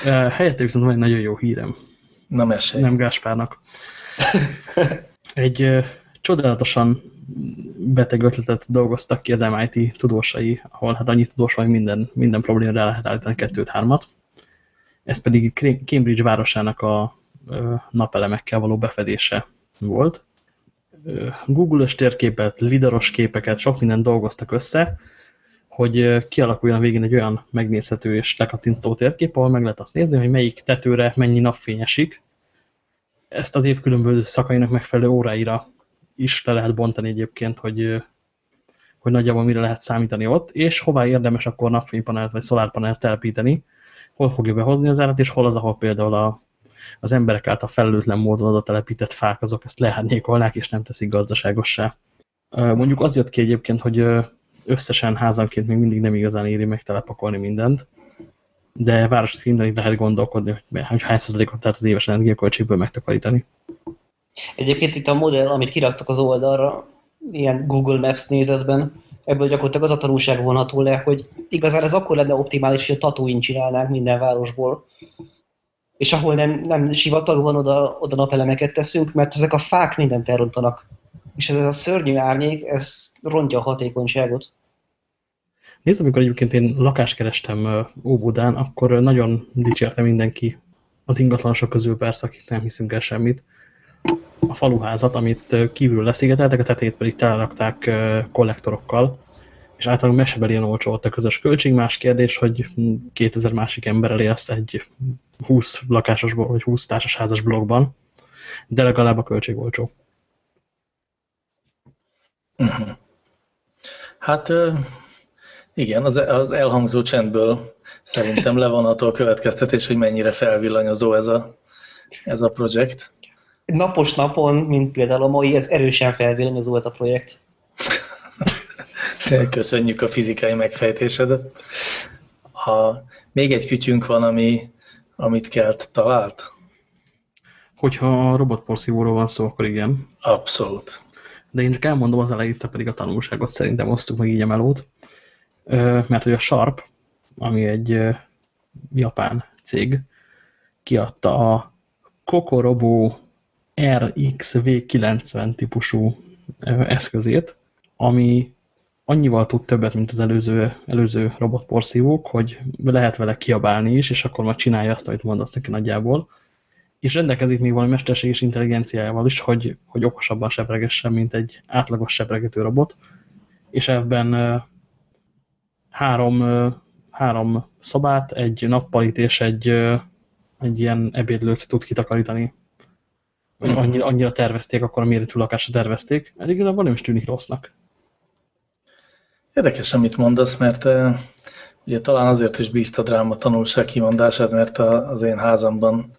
Helyette viszont van egy nagyon jó hírem. Na mesélj. Nem Gáspárnak. (laughs) Egy csodálatosan beteg ötletet dolgoztak ki az MIT tudósai, ahol hát annyi tudós van, hogy minden, minden problémára lehet állítani kettőt-hármat. Ez pedig Cambridge városának a napelemekkel való befedése volt. Google-ös térképet, lidaros képeket, sok mindent dolgoztak össze, hogy kialakuljon a végén egy olyan megnézhető és lekattintó térkép, ahol meg lehet azt nézni, hogy melyik tetőre mennyi napfény esik. Ezt az év különböző szakainak megfelelő óráira is le lehet bontani egyébként, hogy, hogy nagyjából mire lehet számítani ott, és hová érdemes akkor napfénypanelt vagy szolárpanelt telepíteni, hol fogja behozni az árat, és hol az, ahol például a, az emberek által felelőtlen módon oda telepített fák, azok ezt leárnyékolnák, és nem teszik gazdaságossá. Mondjuk az jött ki egyébként, hogy összesen házanként még mindig nem igazán éri meg telepakolni mindent, de városi szinten lehet gondolkodni, hogy hány százalékot tehát az éves energiaköltségből megtakarítani. Egyébként itt a modell, amit kiraktak az oldalra, ilyen Google Maps nézetben, ebből gyakorlatilag az a tanulság vonható le, hogy igazán ez akkor lenne optimális, hogy a Tatooine csinálnánk minden városból, és ahol nem, nem sivatag van, oda, oda napelemeket teszünk, mert ezek a fák mindent elrontanak. És ez a szörnyű árnyék, ez rontja a hatékonyságot. Nézd, amikor egyébként én lakást kerestem Óbudán, akkor nagyon dicsérte mindenki az ingatlanosok közül persze, akik nem hiszünk el semmit, a faluházat, amit kívülről leszigeteltek, a tetejét pedig telerakták kollektorokkal, és általában mesebeli ilyen olcsó volt a közös költség. Más kérdés, hogy 2000 másik emberrel élsz egy 20 lakásos vagy 20 társasházas blogban, de legalább a költség olcsó. Mhm. Hát igen, az, elhangzó csendből szerintem levonható a következtetés, hogy mennyire felvillanyozó ez a, ez a projekt. Napos napon, mint például a mai, ez erősen felvillanyozó ez a projekt. Köszönjük a fizikai megfejtésedet. A, még egy kütyünk van, ami, amit kelt talált? Hogyha a robotporszívóról van szó, akkor igen. Abszolút. De én csak elmondom az elejét, te pedig a tanulságot szerintem osztuk meg így a melót. Mert hogy a Sharp, ami egy japán cég, kiadta a Kokorobo RXV90 típusú eszközét, ami annyival tud többet, mint az előző, előző robotporszívók, hogy lehet vele kiabálni is, és akkor már csinálja azt, amit mondasz neki nagyjából. És rendelkezik még valami mesterséges intelligenciájával is, hogy, hogy okosabban sebregessen, mint egy átlagos sebregető robot. És ebben három, három szobát, egy nappalit és egy, egy ilyen ebédlőt tud kitakarítani. Annyira, annyira tervezték, akkor a méretű lakásra tervezték. Ez igazából nem is tűnik rossznak. Érdekes, amit mondasz, mert uh, ugye talán azért is bíztad rám a tanulság kimondását, mert az én házamban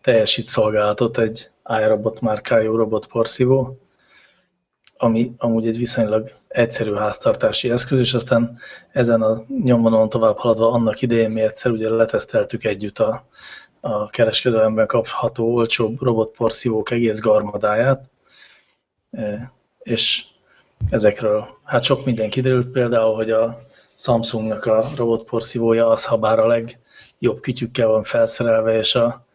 teljesít szolgálatot egy iRobot márkájú robotporszívó, ami amúgy egy viszonylag egyszerű háztartási eszköz, és aztán ezen a nyomvonalon tovább haladva annak idején mi egyszer ugye leteszteltük együtt a, a kereskedelemben kapható olcsóbb robotporszívók egész garmadáját, és ezekről. Hát sok minden kiderült, például, hogy a Samsungnak a robotporszívója az, ha bár a legjobb kütyükkel van felszerelve, és a,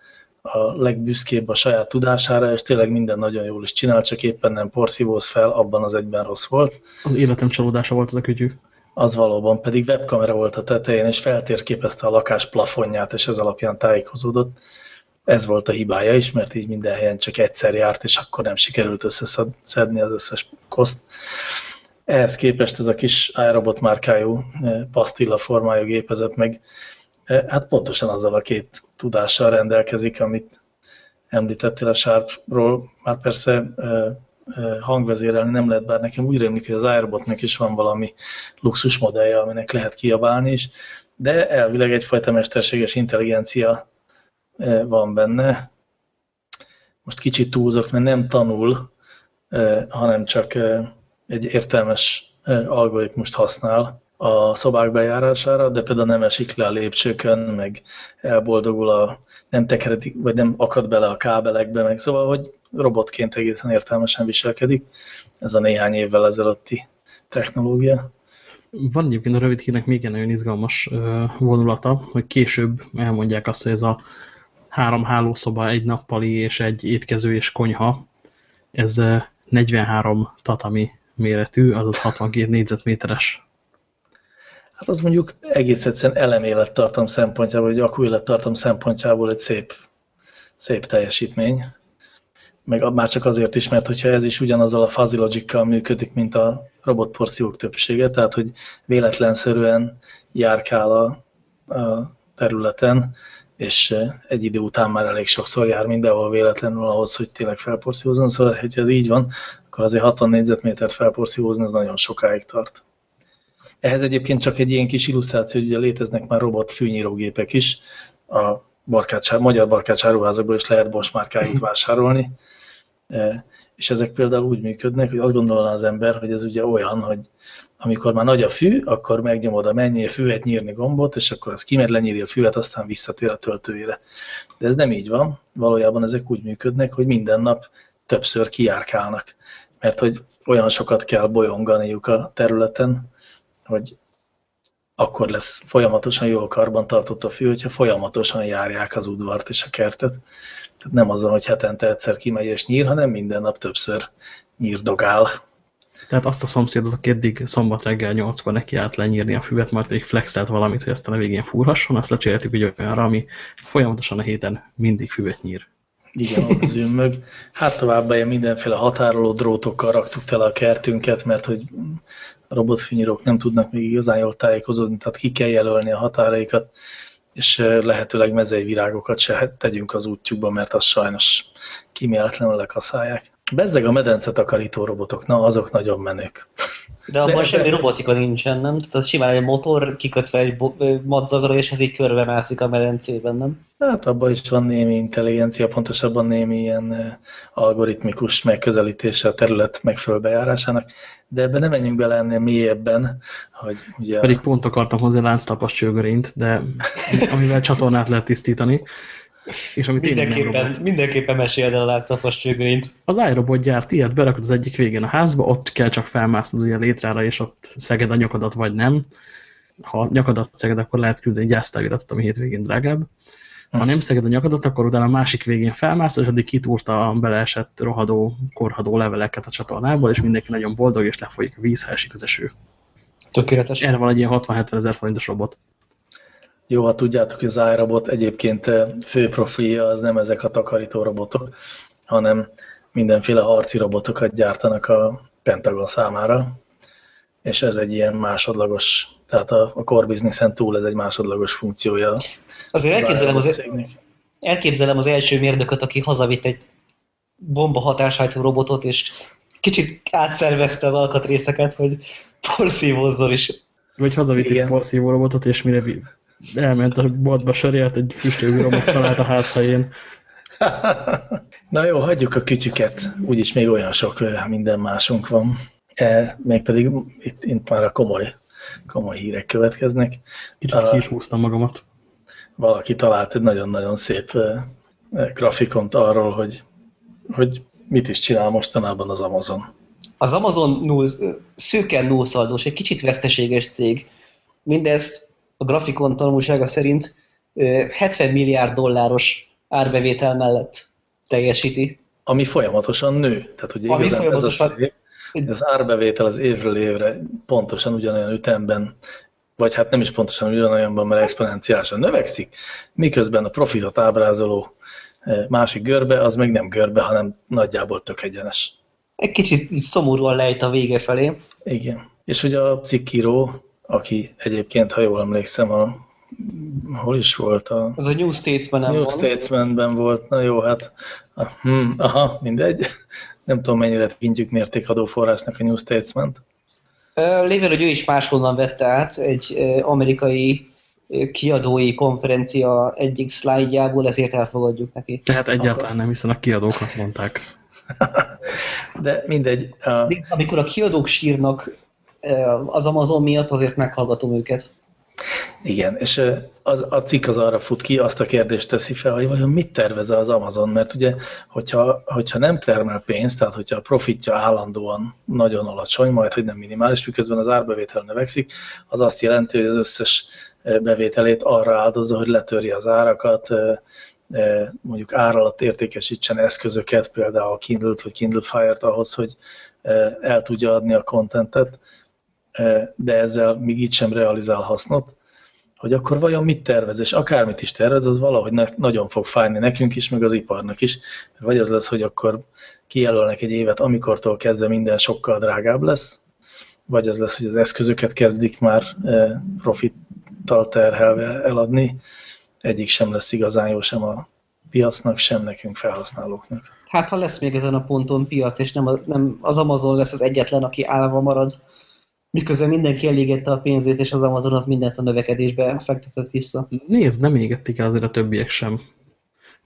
a legbüszkébb a saját tudására, és tényleg minden nagyon jól is csinál, csak éppen nem porszívóz fel, abban az egyben rossz volt. Az életem csalódása volt az a kütyű. Az valóban, pedig webkamera volt a tetején, és feltérképezte a lakás plafonját, és ez alapján tájékozódott. Ez volt a hibája is, mert így minden helyen csak egyszer járt, és akkor nem sikerült összeszedni az összes koszt. Ehhez képest ez a kis iRobot márkájú eh, pasztilla formájú gépezet meg eh, hát pontosan azzal a két tudással rendelkezik, amit említettél a Sharpról. Már persze eh, hangvezérelni nem lehet, bár nekem úgy rémlik, hogy az iRobotnak is van valami luxus modellje, aminek lehet kiabálni is, de elvileg egyfajta mesterséges intelligencia van benne. Most kicsit túlzok, mert nem tanul, hanem csak egy értelmes algoritmust használ a szobák bejárására, de például nem esik le a lépcsőkön, meg elboldogul, a, nem tekeredik, vagy nem akad bele a kábelekbe, meg szóval, hogy robotként egészen értelmesen viselkedik. Ez a néhány évvel ezelőtti technológia. Van egyébként a rövid hírnek még egy nagyon izgalmas vonulata, hogy később elmondják azt, hogy ez a három hálószoba, egy nappali és egy étkező és konyha. Ez 43 tatami méretű, azaz 62 négyzetméteres. Hát az mondjuk egész egyszerűen elemélettartam szempontjából, vagy akkuélettartam szempontjából egy szép, szép teljesítmény. Meg már csak azért is, mert hogyha ez is ugyanazzal a fuzzy logic működik, mint a robotporciók többsége, tehát hogy véletlenszerűen járkál a, a területen, és egy idő után már elég sokszor jár mindenhol véletlenül ahhoz, hogy tényleg felporszívózzon, szóval ha ez így van, akkor azért 60 négyzetmétert felporszívózni, ez nagyon sokáig tart. Ehhez egyébként csak egy ilyen kis illusztráció, hogy ugye léteznek már robot fűnyírógépek is, a barkácsár, magyar barkácsáruházakból is lehet Bosch márkáit vásárolni, és ezek például úgy működnek, hogy azt gondolná az ember, hogy ez ugye olyan, hogy amikor már nagy a fű, akkor megnyomod a mennyi a füvet nyírni gombot, és akkor az kimegy, lenyíri a füvet, aztán visszatér a töltőjére. De ez nem így van. Valójában ezek úgy működnek, hogy minden nap többször kijárkálnak. Mert hogy olyan sokat kell bolyonganiuk a területen, hogy akkor lesz folyamatosan jól karbantartott a fű, hogyha folyamatosan járják az udvart és a kertet. Tehát nem azon, hogy hetente egyszer kimegy és nyír, hanem minden nap többször nyírdogál. Tehát azt a szomszédot, aki eddig szombat reggel 8-kor neki állt lenyírni a füvet, majd pedig flexelt valamit, hogy aztán a végén fúrhasson, azt lecseréltük egy olyanra, ami folyamatosan a héten mindig füvet nyír. Igen, ott zümmög. Hát továbbá ilyen mindenféle határoló drótokkal raktuk tele a kertünket, mert hogy a robotfűnyírók nem tudnak még igazán jól tájékozódni, tehát ki kell jelölni a határaikat, és lehetőleg mezei virágokat se tegyünk az útjukba, mert az sajnos kiméletlenül lekaszálják. Bezzeg a medence takarító robotok, na azok nagyon menők. De abban de, semmi de... robotika nincsen, nem? Tehát az simán egy motor kikötve egy madzagra, és ez így körbe mászik a medencében, nem? Hát abban is van némi intelligencia, pontosabban némi ilyen algoritmikus megközelítése a terület megfelelő bejárásának, de ebben nem menjünk bele ennél mélyebben, hogy ugye... Pedig pont akartam hozzá lánctapas csőgörényt, de (laughs) amivel csatornát lehet tisztítani. És amit mindenképpen, mindenképpen meséld el a lánctapas csőgörényt. Az iRobot gyárt ilyet, berakod az egyik végén a házba, ott kell csak felmásznod ugye létrára, és ott szeged a nyakadat, vagy nem. Ha nyakadat szeged, akkor lehet küldeni gyásztáviratot, ami hétvégén drágább. Ha nem szeged a nyakadat, akkor utána a másik végén felmász, és addig kitúrta a beleesett rohadó, korhadó leveleket a csatornából, és mindenki nagyon boldog, és lefolyik a víz, ha esik az eső. Tökéletes. Erre van egy ilyen 60-70 ezer forintos robot. Jó, ha tudjátok, hogy az iRobot egyébként fő profilja az nem ezek a takarító robotok, hanem mindenféle harci robotokat gyártanak a Pentagon számára, és ez egy ilyen másodlagos, tehát a, a core businessen túl ez egy másodlagos funkciója. Azért elképzelem az, elképzelem az első mérdököt, aki hazavitt egy bomba hatásajtó robotot, és kicsit átszervezte az alkatrészeket, hogy porszívózzon is. Vagy hazavitt egy porszívó robotot, és mire elment a boltba sörjelt, egy füstölő robot talált a ház helyén. (laughs) Na jó, hagyjuk a kütyüket, úgyis még olyan sok minden másunk van. E, mégpedig itt, itt már a komoly, komoly hírek következnek. Kicsit ki is húztam magamat. Valaki talált egy nagyon-nagyon szép grafikont arról, hogy, hogy mit is csinál mostanában az Amazon. Az Amazon null, szűken nullszaldós, egy kicsit veszteséges cég. Mindezt a grafikon tanulsága szerint 70 milliárd dolláros árbevétel mellett teljesíti. Ami folyamatosan nő. Tehát hogy igazán folyamatosan... ez az árbevétel az évről évre pontosan ugyanolyan ütemben, vagy hát nem is pontosan ugyanolyanban, mert exponenciálisan növekszik, miközben a profitot ábrázoló másik görbe, az meg nem görbe, hanem nagyjából tök egyenes. Egy kicsit szomorúan lejt a vége felé. Igen. És ugye a cikkíró aki egyébként, ha jól emlékszem, a, hol is volt a... Az a New Statesman New Statesman-ben volt, na jó, hát a, hm, aha, mindegy. Nem tudom, mennyire tekintjük mértékadó forrásnak a New Statesman-t. Lévén, hogy ő is máshonnan vette át egy amerikai kiadói konferencia egyik szlájdjából, ezért elfogadjuk neki. Tehát egyáltalán nem, hiszen a kiadókat mondták. (laughs) De mindegy. A... Amikor a kiadók sírnak az Amazon miatt azért meghallgatom őket. Igen, és az, a cikk az arra fut ki, azt a kérdést teszi fel, hogy vajon mit tervez az Amazon, mert ugye, hogyha, hogyha nem termel pénzt, tehát hogyha a profitja állandóan nagyon alacsony, majd hogy nem minimális, miközben az árbevétel növekszik, az azt jelenti, hogy az összes bevételét arra áldozza, hogy letörje az árakat, mondjuk ár alatt értékesítsen eszközöket, például a Kindle-t vagy Kindle Fire-t ahhoz, hogy el tudja adni a kontentet, de ezzel még így sem realizál hasznot, hogy akkor vajon mit tervez, és akármit is tervez, az valahogy ne, nagyon fog fájni nekünk is, meg az iparnak is. Vagy az lesz, hogy akkor kijelölnek egy évet, amikortól kezdve minden sokkal drágább lesz, vagy az lesz, hogy az eszközöket kezdik már profittal terhelve eladni. Egyik sem lesz igazán jó sem a piacnak, sem nekünk felhasználóknak. Hát ha lesz még ezen a ponton piac, és nem, a, nem az Amazon lesz az egyetlen, aki állva marad, miközben mindenki elégette a pénzét, és az Amazon az mindent a növekedésbe fektetett vissza. Nézd, nem égették el azért a többiek sem.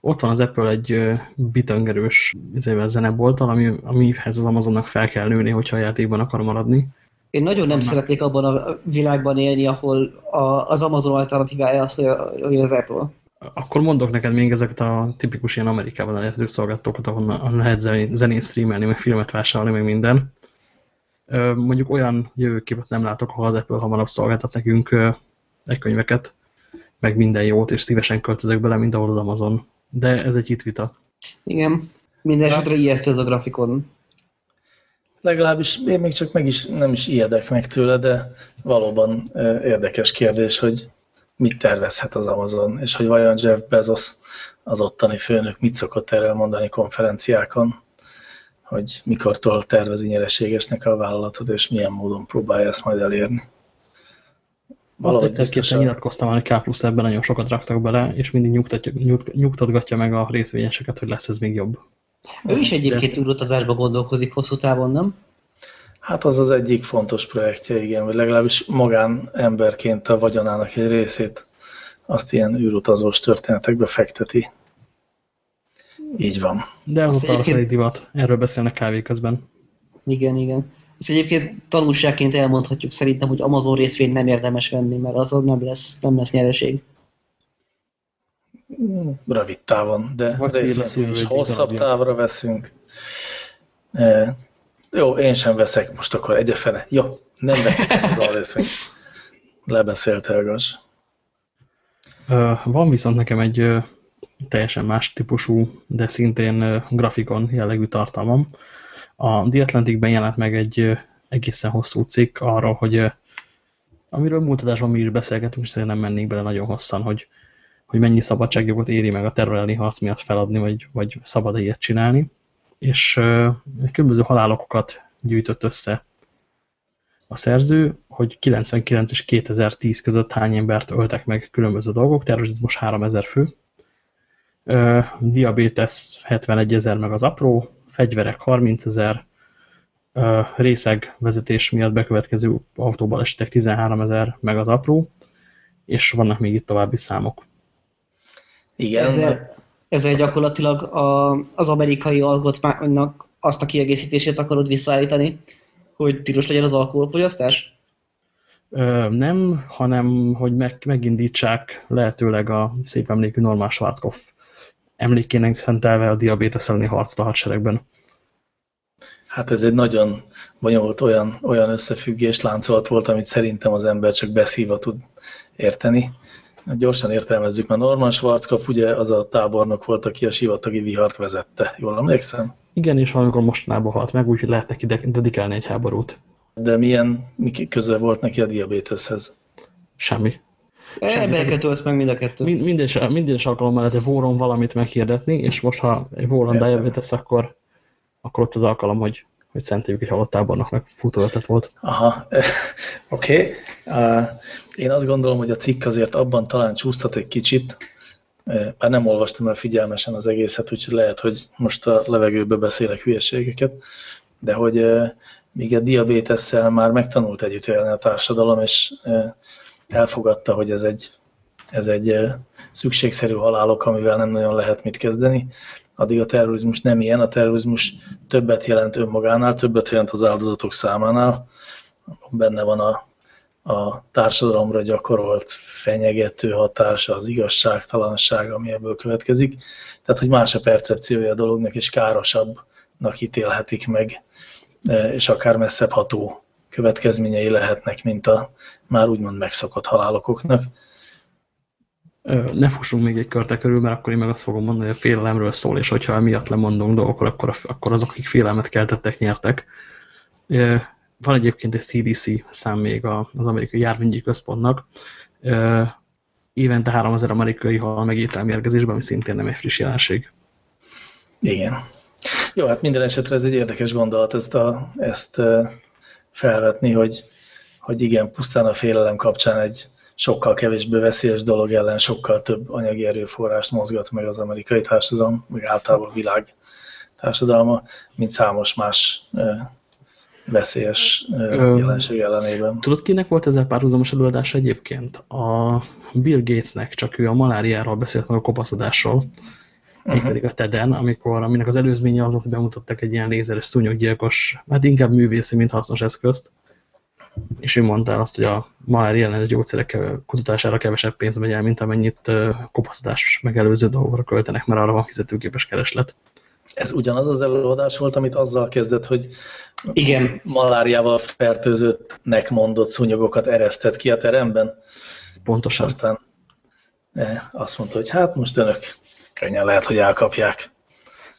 Ott van az Apple egy bitangerős zenebolttal, ami, amihez az Amazonnak fel kell nőni, hogyha a játékban akar maradni. Én nagyon nem szeretnék abban a világban élni, ahol a, az Amazon alternatívája az, hogy az Apple. Akkor mondok neked még ezeket a tipikus ilyen Amerikában elérhető szolgáltatókat, ahol lehet zenét streamelni, meg filmet vásárolni, meg minden mondjuk olyan jövőképet nem látok, ha az Apple hamarabb szolgáltat nekünk egy könyveket, meg minden jót, és szívesen költözök bele, mint ahol az Amazon. De ez egy hitvita. Igen. Minden esetre ijesztő ez a grafikon. Legalábbis én még csak meg is nem is ijedek meg tőle, de valóban érdekes kérdés, hogy mit tervezhet az Amazon, és hogy vajon Jeff Bezos az ottani főnök mit szokott erről mondani konferenciákon, hogy mikortól tervezi nyereségesnek a vállalatot, és milyen módon próbálja ezt majd elérni. Valahogy biztosan... nyilatkoztam hogy K plusz ebben nagyon sokat raktak bele, és mindig nyugtatja, nyugtatgatja meg a részvényeseket, hogy lesz ez még jobb. Ő is egyébként úrutazásba gondolkozik hosszú távon, nem? Hát az az egyik fontos projektje, igen, vagy legalábbis magán emberként a vagyonának egy részét azt ilyen űrutazós történetekbe fekteti. Így van. De az egyébként... egy divat. Erről beszélnek kávé közben. Igen, igen. Ezt egyébként tanulságként elmondhatjuk szerintem, hogy Amazon részvényt nem érdemes venni, mert azon nem lesz, nem lesz nyereség. Rövid távon, de részvényt is hosszabb távra veszünk. E, jó, én sem veszek most akkor egyefene. Jó, nem veszek az részvényt. Lebeszélt Elgas. Van viszont nekem egy teljesen más típusú, de szintén grafikon jellegű tartalmam. A The Atlantic-ben jelent meg egy egészen hosszú cikk arról, hogy amiről múlt adásban mi is beszélgetünk, és nem mennénk bele nagyon hosszan, hogy, hogy mennyi szabadságjogot éri meg a terror harc miatt feladni, vagy, vagy szabad-e ilyet csinálni. És különböző halálokat gyűjtött össze a szerző, hogy 99 és 2010 között hány embert öltek meg különböző dolgok, terrorizmus 3000 fő, diabetes 71 ezer meg az apró, fegyverek 30 ezer, részeg vezetés miatt bekövetkező autóbalesetek 13 ezer meg az apró, és vannak még itt további számok. Igen. Ezzel, ezzel gyakorlatilag a, az amerikai alkotmánynak azt a kiegészítését akarod visszaállítani, hogy tilos legyen az alkoholfogyasztás? Ö, nem, hanem hogy meg, megindítsák lehetőleg a szép emlékű Norman Schwarzkopf emlékének szentelve a diabétesz elleni harcot a hadseregben. Hát ez egy nagyon bonyolult olyan, olyan összefüggés láncolat volt, amit szerintem az ember csak beszívva tud érteni. Gyorsan értelmezzük, mert Norman Schwarzkopf ugye az a tábornok volt, aki a sivatagi vihart vezette. Jól emlékszem? Igen, és valamikor mostanában halt meg, úgyhogy lehet neki dedikálni egy háborút. De milyen mi köze volt neki a diabéteshez? Semmi. Embereket ölsz meg mind a kettő. Mind, minden, minden alkalommal lehet egy vóron valamit meghirdetni, és most ha egy vóron diabetes, akkor, akkor ott az alkalom, hogy, hogy szenteljük egy halott tábornak, meg futóötlet volt. Aha, (laughs) oké. Okay. Uh, én azt gondolom, hogy a cikk azért abban talán csúsztat egy kicsit, már nem olvastam el figyelmesen az egészet, úgyhogy lehet, hogy most a levegőbe beszélek hülyeségeket, de hogy még a diabétesszel már megtanult együtt élni a társadalom, és elfogadta, hogy ez egy, ez egy szükségszerű halálok, amivel nem nagyon lehet mit kezdeni. Addig a terrorizmus nem ilyen, a terrorizmus többet jelent önmagánál, többet jelent az áldozatok számánál. Benne van a, a társadalomra gyakorolt fenyegető hatása, az igazságtalanság, ami ebből következik. Tehát, hogy más a percepciója a dolognak, és károsabbnak ítélhetik meg, és akár messzebb ható következményei lehetnek, mint a már úgymond megszokott halálokoknak. Ne fussunk még egy körte körül, mert akkor én meg azt fogom mondani, hogy a félelemről szól, és hogyha emiatt lemondunk dolgokról, akkor, akkor azok, akik félelmet keltettek, nyertek. Van egyébként egy CDC szám még az amerikai járvényügyi központnak. Évente 3000 amerikai hal meg ételmérgezésben, ami szintén nem egy friss jelenség. Igen. Jó, hát minden esetre ez egy érdekes gondolat, ezt, a, ezt felvetni, hogy, hogy igen, pusztán a félelem kapcsán egy sokkal kevésbé veszélyes dolog ellen sokkal több anyagi erőforrást mozgat meg az amerikai társadalom, meg általában a világ társadalma, mint számos más veszélyes jelenség ellenében. Tudod, kinek volt ezzel párhuzamos előadás egyébként? A Bill Gatesnek, csak ő a maláriáról beszélt meg a kopaszodásról, uh -huh. mégpedig a TED-en, amikor, aminek az előzménye az volt, hogy bemutattak egy ilyen lézeres szúnyoggyilkos, hát inkább művészi, mint hasznos eszközt, és ő mondta azt, hogy a malária ellenes gyógyszerek kutatására kevesebb pénz megy el, mint amennyit kopaszodás megelőző dolgokra költenek, mert arra van fizetőképes kereslet. Ez ugyanaz az előadás volt, amit azzal kezdett, hogy Igen. maláriával fertőzöttnek mondott szúnyogokat eresztett ki a teremben. Pontosan. Aztán eh, azt mondta, hogy hát most önök könnyen lehet, hogy elkapják.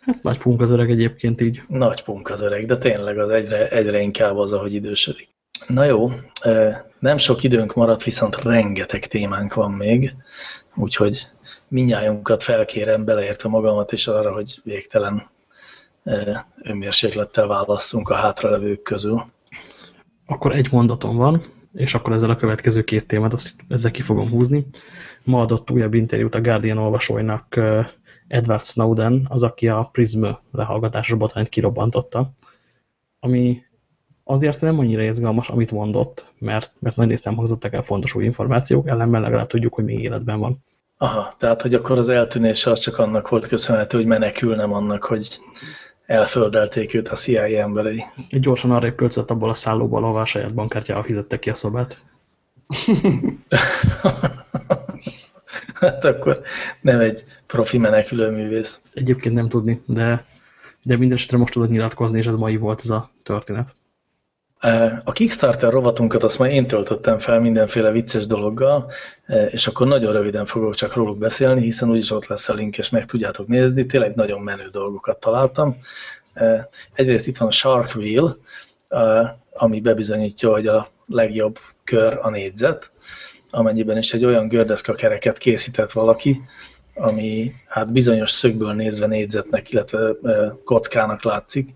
Hát nagy punk az öreg egyébként így. Nagy punk az öreg, de tényleg az egyre, egyre inkább az, ahogy idősödik. Na jó, nem sok időnk maradt, viszont rengeteg témánk van még, úgyhogy minnyájunkat felkérem, beleértve magamat is arra, hogy végtelen önmérséklettel válasszunk a hátralevők közül. Akkor egy mondatom van, és akkor ezzel a következő két témát, azt ezzel ki fogom húzni. Ma adott újabb interjút a Guardian olvasóinak Edward Snowden, az, aki a Prism lehallgatásos botrányt kirobbantotta, ami azért nem annyira izgalmas, amit mondott, mert, mert nagy nem hangzottak el fontos új információk, ellenben legalább tudjuk, hogy még életben van. Aha, tehát hogy akkor az eltűnése az csak annak volt köszönhető, hogy menekül, nem annak, hogy elföldelték őt a CIA emberei. Egy gyorsan arra költözött abból a szállóból, ahová a saját bankkártyával fizette ki a szobát. (laughs) hát akkor nem egy profi menekülő művész. Egyébként nem tudni, de, de mindesetre most tudod nyilatkozni, és ez mai volt ez a történet. A Kickstarter rovatunkat azt már én töltöttem fel mindenféle vicces dologgal, és akkor nagyon röviden fogok csak róluk beszélni, hiszen úgyis ott lesz a link, és meg tudjátok nézni. Tényleg nagyon menő dolgokat találtam. Egyrészt itt van a Shark Wheel, ami bebizonyítja, hogy a legjobb kör a négyzet, amennyiben is egy olyan gördeszka kereket készített valaki, ami hát bizonyos szögből nézve négyzetnek, illetve kockának látszik,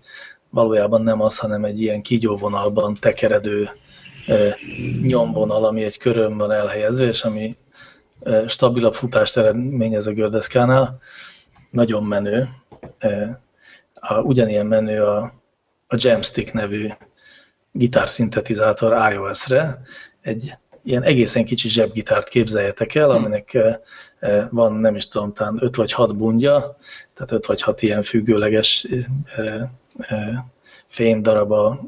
valójában nem az, hanem egy ilyen kígyóvonalban tekeredő nyomvonal, ami egy körön van elhelyezve, és ami stabilabb futást eredményez a gördeszkánál. Nagyon menő. A, ugyanilyen menő a, a Jamstick nevű gitárszintetizátor iOS-re. Egy ilyen egészen kicsi zsebgitárt képzeljetek el, hm. aminek van, nem is tudom, talán 5 vagy 6 bundja, tehát 5 vagy 6 ilyen függőleges fém darab a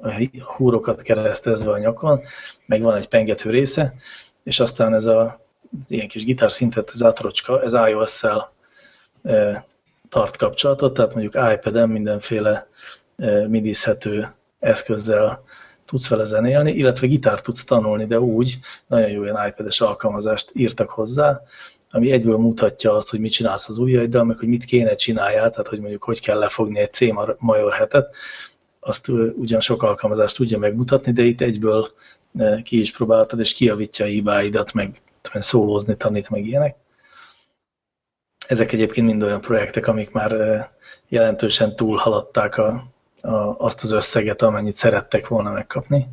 húrokat keresztezve a nyakon, meg van egy pengető része, és aztán ez a ilyen kis gitár szintetizátorocska, ez iOS-szel tart kapcsolatot, tehát mondjuk iPad-en mindenféle midizhető eszközzel tudsz vele zenélni, illetve gitárt tudsz tanulni, de úgy, nagyon jó ilyen iPad-es alkalmazást írtak hozzá, ami egyből mutatja azt, hogy mit csinálsz az ujjaiddal, meg hogy mit kéne csináljál, tehát hogy mondjuk hogy kell lefogni egy C-major hetet, azt ugyan sok alkalmazást tudja megmutatni, de itt egyből ki is próbáltad, és kiavítja a hibáidat, meg szólózni tanít, meg ilyenek. Ezek egyébként mind olyan projektek, amik már jelentősen túlhaladták a, a, azt az összeget, amennyit szerettek volna megkapni.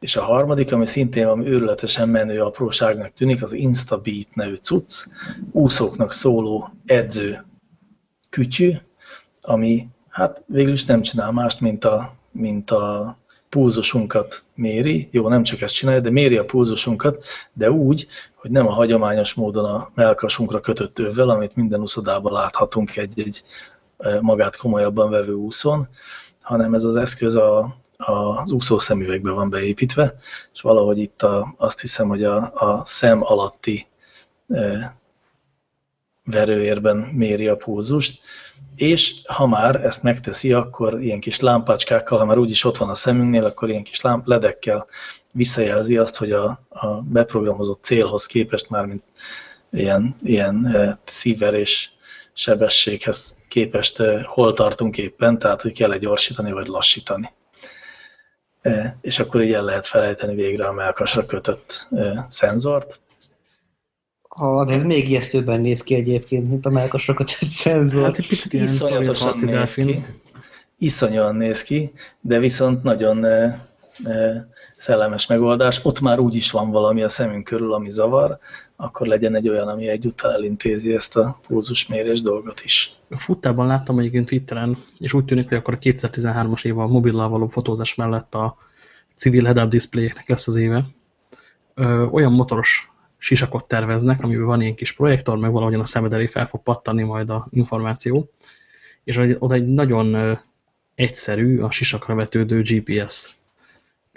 És a harmadik, ami szintén ami őrületesen menő apróságnak tűnik, az Instabeat nevű cucc, úszóknak szóló edző kütyű, ami hát végül is nem csinál mást, mint a, mint a pulzusunkat méri, jó, nem csak ezt csinálja, de méri a pulzusunkat, de úgy, hogy nem a hagyományos módon a melkasunkra kötött övvel, amit minden úszodában láthatunk egy-egy e, magát komolyabban vevő úszon, hanem ez az eszköz a, az úszó szemüvegbe van beépítve, és valahogy itt a, azt hiszem, hogy a, a szem alatti e, verőérben méri a pulzust, és ha már ezt megteszi, akkor ilyen kis lámpácskákkal, ha már úgyis ott van a szemünknél, akkor ilyen kis lámp, ledekkel visszajelzi azt, hogy a, a beprogramozott célhoz képest már mint ilyen, ilyen e, szívverés sebességhez képest e, hol tartunk éppen, tehát hogy kell-e gyorsítani vagy lassítani. És akkor így el lehet felejteni végre a melkasra kötött szenzort, Ha, de ez még ijesztőbben néz ki egyébként, mint a melkasra kötött szenzor. Hát egy picit iszonyatosan néz ki. Iszonyúan néz ki, de viszont nagyon szellemes megoldás. Ott már úgy is van valami a szemünk körül, ami zavar, akkor legyen egy olyan, ami egyúttal elintézi ezt a pulzusmérés dolgot is. Futtában láttam egyébként Twitteren, és úgy tűnik, hogy akkor a 2013-as év a mobillal való fotózás mellett a civil head-up displayeknek lesz az éve. Ö, olyan motoros sisakot terveznek, amiben van ilyen kis projektor, meg valahogyan a szemed elé fel fog pattani majd a információ, és oda egy nagyon egyszerű, a sisakra vetődő GPS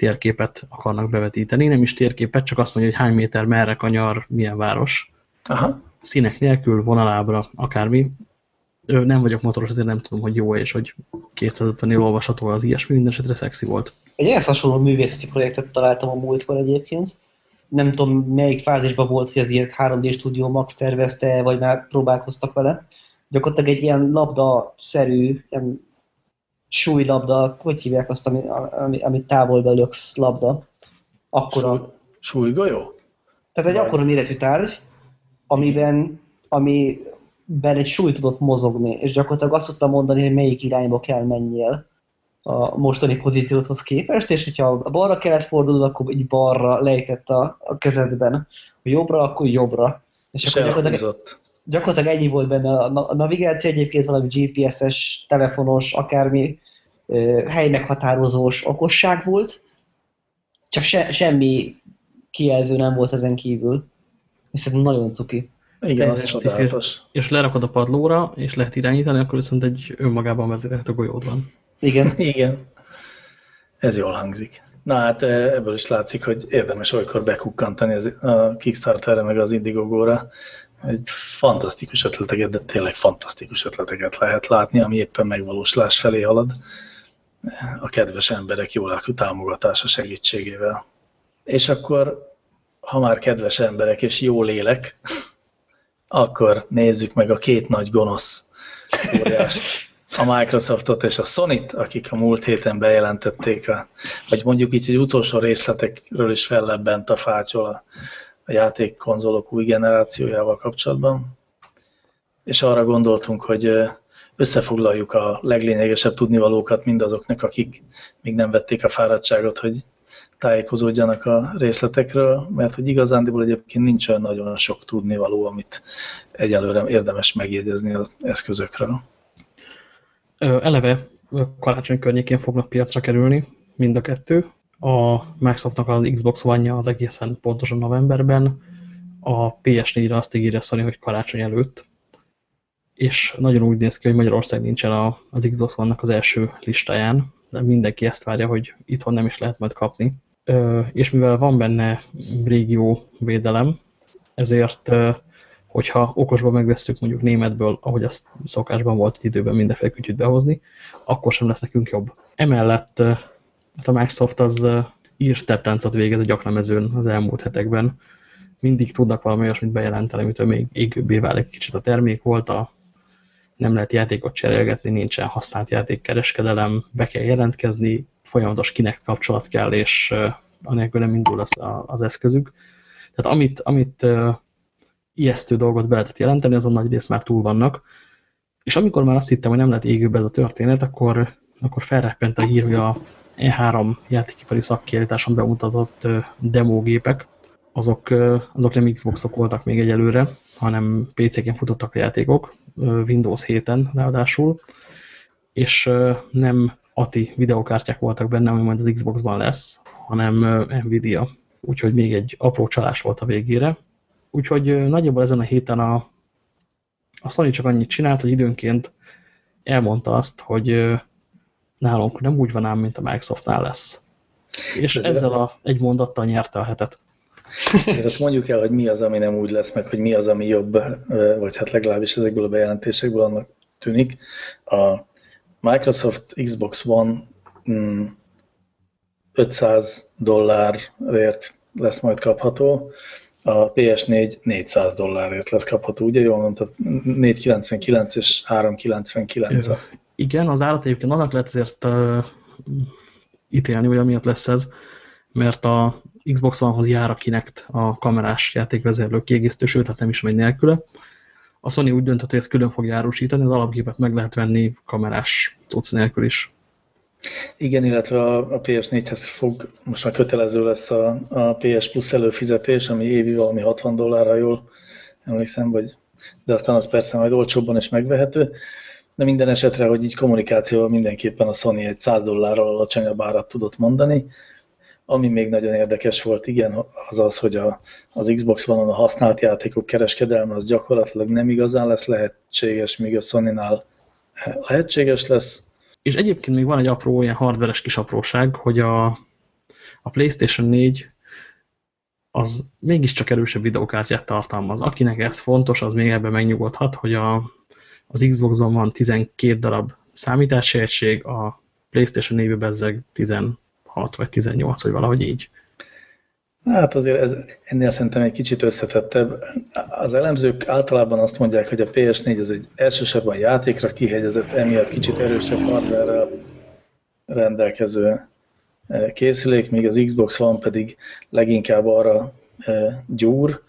térképet akarnak bevetíteni. Nem is térképet, csak azt mondja, hogy hány méter merre kanyar, milyen város. Aha. Színek nélkül, vonalábra, akármi. Nem vagyok motoros, ezért nem tudom, hogy jó és hogy 250 él olvasható az ilyesmi, minden esetre szexi volt. Egy ehhez hasonló művészeti projektet találtam a múltkor egyébként nem tudom melyik fázisban volt, hogy az ilyet 3D Studio Max tervezte, vagy már próbálkoztak vele. Gyakorlatilag egy ilyen labda-szerű, ilyen súlylabda, hogy hívják azt, ami, ami, ami távolba löksz labda. Akkora, Súly, súlygolyó? tehát egy Vagy- akkora méretű tárgy, amiben, amiben egy súly tudott mozogni, és gyakorlatilag azt tudtam mondani, hogy melyik irányba kell menjél a mostani pozíciódhoz képest, és hogyha balra kellett fordulni, akkor így balra lejtett a, a kezedben. A jobbra, akkor jobbra. És, És akkor elhúzott. Gyakorlatilag ennyi volt benne a, na- a navigáció, egyébként valami GPS-es, telefonos, akármi helymeghatározós okosság volt, csak se, semmi kijelző nem volt ezen kívül. És szerintem nagyon cuki. Igen, az Teljesen csodálatos. És lerakod a padlóra, és lehet irányítani, akkor viszont egy önmagában vezérelt golyód van. Igen. (laughs) Igen. Ez jól hangzik. Na hát ebből is látszik, hogy érdemes olykor bekukkantani a Kickstarterre, meg az Indiegogo-ra. Egy fantasztikus ötleteket, de tényleg fantasztikus ötleteket lehet látni, ami éppen megvalósulás felé halad a kedves emberek jó lelkű támogatása segítségével. És akkor, ha már kedves emberek és jó lélek, akkor nézzük meg a két nagy gonosz óriást, a Microsoftot és a Sony-t, akik a múlt héten bejelentették, a, vagy mondjuk így, hogy utolsó részletekről is fellebbent a fátyol a, játékkonzolok új generációjával kapcsolatban. És arra gondoltunk, hogy összefoglaljuk a leglényegesebb tudnivalókat mindazoknak, akik még nem vették a fáradtságot, hogy tájékozódjanak a részletekről, mert hogy igazándiból egyébként nincs olyan nagyon sok tudnivaló, amit egyelőre érdemes megjegyezni az eszközökről. Eleve karácsony környékén fognak piacra kerülni mind a kettő. A Microsoftnak az Xbox One-ja az egészen pontosan novemberben, a PS4-re azt ígérje Sony, hogy karácsony előtt. És nagyon úgy néz ki, hogy Magyarország nincsen a, az Xbox One-nak az első listáján, de mindenki ezt várja, hogy itthon nem is lehet majd kapni. És mivel van benne régió védelem, ezért hogyha okosban megvesztük mondjuk németből, ahogy azt szokásban volt időben mindenféle kütyüt behozni, akkor sem lesz nekünk jobb. Emellett hát a Microsoft az eh, ír steptáncot végez a gyaklemezőn az elmúlt hetekben. Mindig tudnak valami olyasmit bejelenteni, amitől még égőbbé válik kicsit a termék volt, a nem lehet játékot cserélgetni, nincsen használt játékkereskedelem, be kell jelentkezni, folyamatos kinek kapcsolat kell, és anélkül nem indul az, az eszközük. Tehát amit, amit ijesztő dolgot be lehetett jelenteni, azon nagy rész már túl vannak. És amikor már azt hittem, hogy nem lehet égőbb ez a történet, akkor, akkor felreppent a hír, hogy a E3 játékipari szakkiállításon bemutatott demógépek, azok, azok nem Xboxok voltak még egyelőre, hanem PC-ken futottak a játékok, Windows 7-en ráadásul, és nem ATI videokártyák voltak benne, ami majd az Xboxban lesz, hanem Nvidia. Úgyhogy még egy apró csalás volt a végére. Úgyhogy nagyjából ezen a héten a, a Sony csak annyit csinált, hogy időnként elmondta azt, hogy nálunk nem úgy van ám, mint a Microsoftnál lesz. És Ez- ezzel a egy mondattal nyerte a hetet. És azt mondjuk el, hogy mi az, ami nem úgy lesz, meg hogy mi az, ami jobb, vagy hát legalábbis ezekből a bejelentésekből annak tűnik. A Microsoft Xbox One mm, 500 dollárért lesz majd kapható, a PS4 400 dollárért lesz kapható, ugye jól mondtad, 499 és 399 a Igen, az árat egyébként annak lehet ezért uh, ítélni, hogy amiatt lesz ez, mert a Xbox One-hoz jár a Kinect a kamerás játékvezérlő kiegészítő, sőt, hát nem is megy nélküle. A Sony úgy döntött, hogy ezt külön fogja árusítani, az alapgépet meg lehet venni kamerás tudsz nélkül is. Igen, illetve a, a PS4-hez fog, most már kötelező lesz a, a PS Plus előfizetés, ami évi valami 60 dollárra jól emlékszem, vagy, de aztán az persze majd olcsóbban is megvehető. De minden esetre, hogy így kommunikációval mindenképpen a Sony egy 100 dollárral alacsonyabb árat tudott mondani. Ami még nagyon érdekes volt, igen, az az, hogy a, az Xbox One-on a használt játékok kereskedelme az gyakorlatilag nem igazán lesz lehetséges, míg a Sony-nál lehetséges lesz, És egyébként még van egy apró, ilyen hardveres kis apróság, hogy a, a PlayStation 4 az mégiscsak erősebb videokártyát tartalmaz. Akinek ez fontos, az még ebben megnyugodhat, hogy a, az Xboxon van 12 darab számítási egység, a PlayStation 4 bezzeg 16 vagy 18, vagy valahogy így. Hát azért ez ennél szerintem egy kicsit összetettebb. Az elemzők általában azt mondják, hogy a PS4 az egy elsősorban játékra kihegyezett, emiatt kicsit erősebb hardware rendelkező készülék, míg az Xbox One pedig leginkább arra gyúr,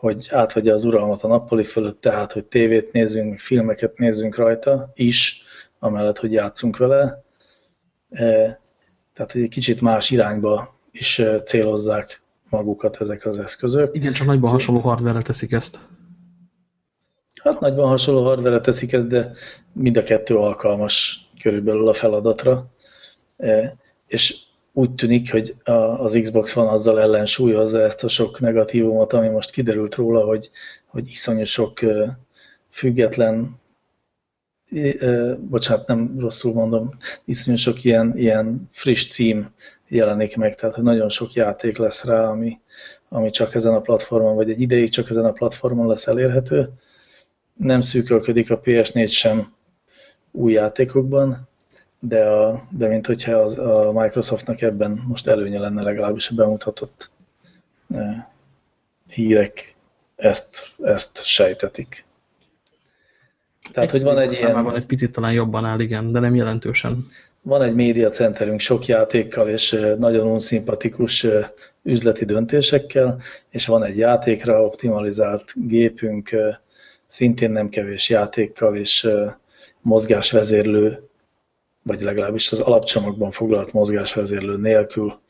hogy átvegye az uralmat a nappali fölött, tehát, hogy tévét nézzünk, filmeket nézzünk rajta is, amellett, hogy játszunk vele. Tehát, hogy egy kicsit más irányba is célozzák magukat ezek az eszközök. Igen, csak nagyban hasonló hardware teszik ezt. Hát nagyban hasonló hardware teszik ezt, de mind a kettő alkalmas körülbelül a feladatra. És úgy tűnik, hogy az Xbox van azzal ellensúlyozza ezt a sok negatívumot, ami most kiderült róla, hogy, hogy iszonyú sok független, bocsánat, nem rosszul mondom, iszonyú sok ilyen, ilyen friss cím jelenik meg, tehát nagyon sok játék lesz rá, ami, ami csak ezen a platformon, vagy egy ideig csak ezen a platformon lesz elérhető. Nem szűkölködik a PS4 sem új játékokban, de, a, de mint hogyha az, a Microsoftnak ebben most előnye lenne legalábbis a bemutatott e, hírek ezt, ezt sejtetik. Tehát, hogy van egy ilyen... egy picit talán jobban áll, igen, de nem jelentősen. Van egy média centerünk sok játékkal és nagyon unszimpatikus üzleti döntésekkel, és van egy játékra optimalizált gépünk, szintén nem kevés játékkal és mozgásvezérlő vagy legalábbis az alapcsomagban foglalt mozgásvezérlő nélkül.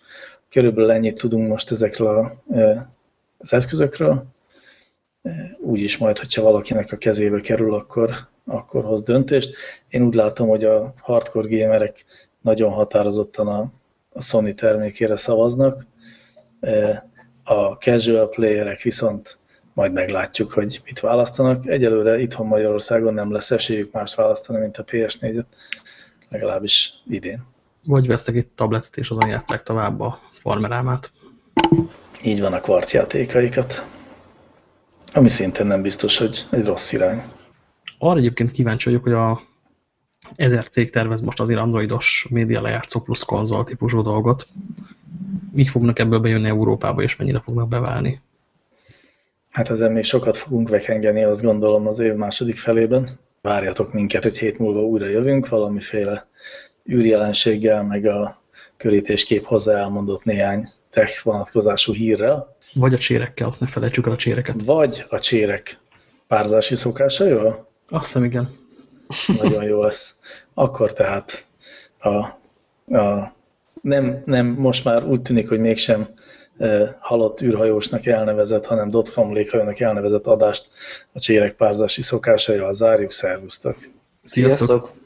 Körülbelül ennyit tudunk most ezekről e, az eszközökről. E, úgyis majd, hogyha valakinek a kezébe kerül, akkor, akkor hoz döntést. Én úgy látom, hogy a hardcore gamerek nagyon határozottan a, a Sony termékére szavaznak. E, a casual playerek viszont majd meglátjuk, hogy mit választanak. Egyelőre itthon Magyarországon nem lesz esélyük más választani, mint a PS4-et legalábbis idén. Vagy vesztek egy tabletet, és azon játszák tovább a farmerámát. Így van a kvarcjátékaikat. Ami szintén nem biztos, hogy egy rossz irány. Arra egyébként kíváncsi vagyok, hogy a ezer cég tervez most azért androidos média lejátszó plusz konzol típusú dolgot. Mik fognak ebből bejönni Európába, és mennyire fognak beválni? Hát ezen még sokat fogunk vekengeni, azt gondolom az év második felében várjatok minket, hogy hét múlva újra jövünk, valamiféle űrjelenséggel, meg a körítéskép hozzá elmondott néhány tech vonatkozású hírrel. Vagy a csérekkel, ne felejtsük el a cséreket. Vagy a csérek párzási szokásaival? Azt hiszem, igen. Nagyon jó lesz. Akkor tehát a, a nem, nem, most már úgy tűnik, hogy mégsem halott űrhajósnak elnevezett, hanem dotcom léghajónak elnevezett adást a csérek párzási szokásaival zárjuk. Szervusztok! Sziasztok! Sziasztok.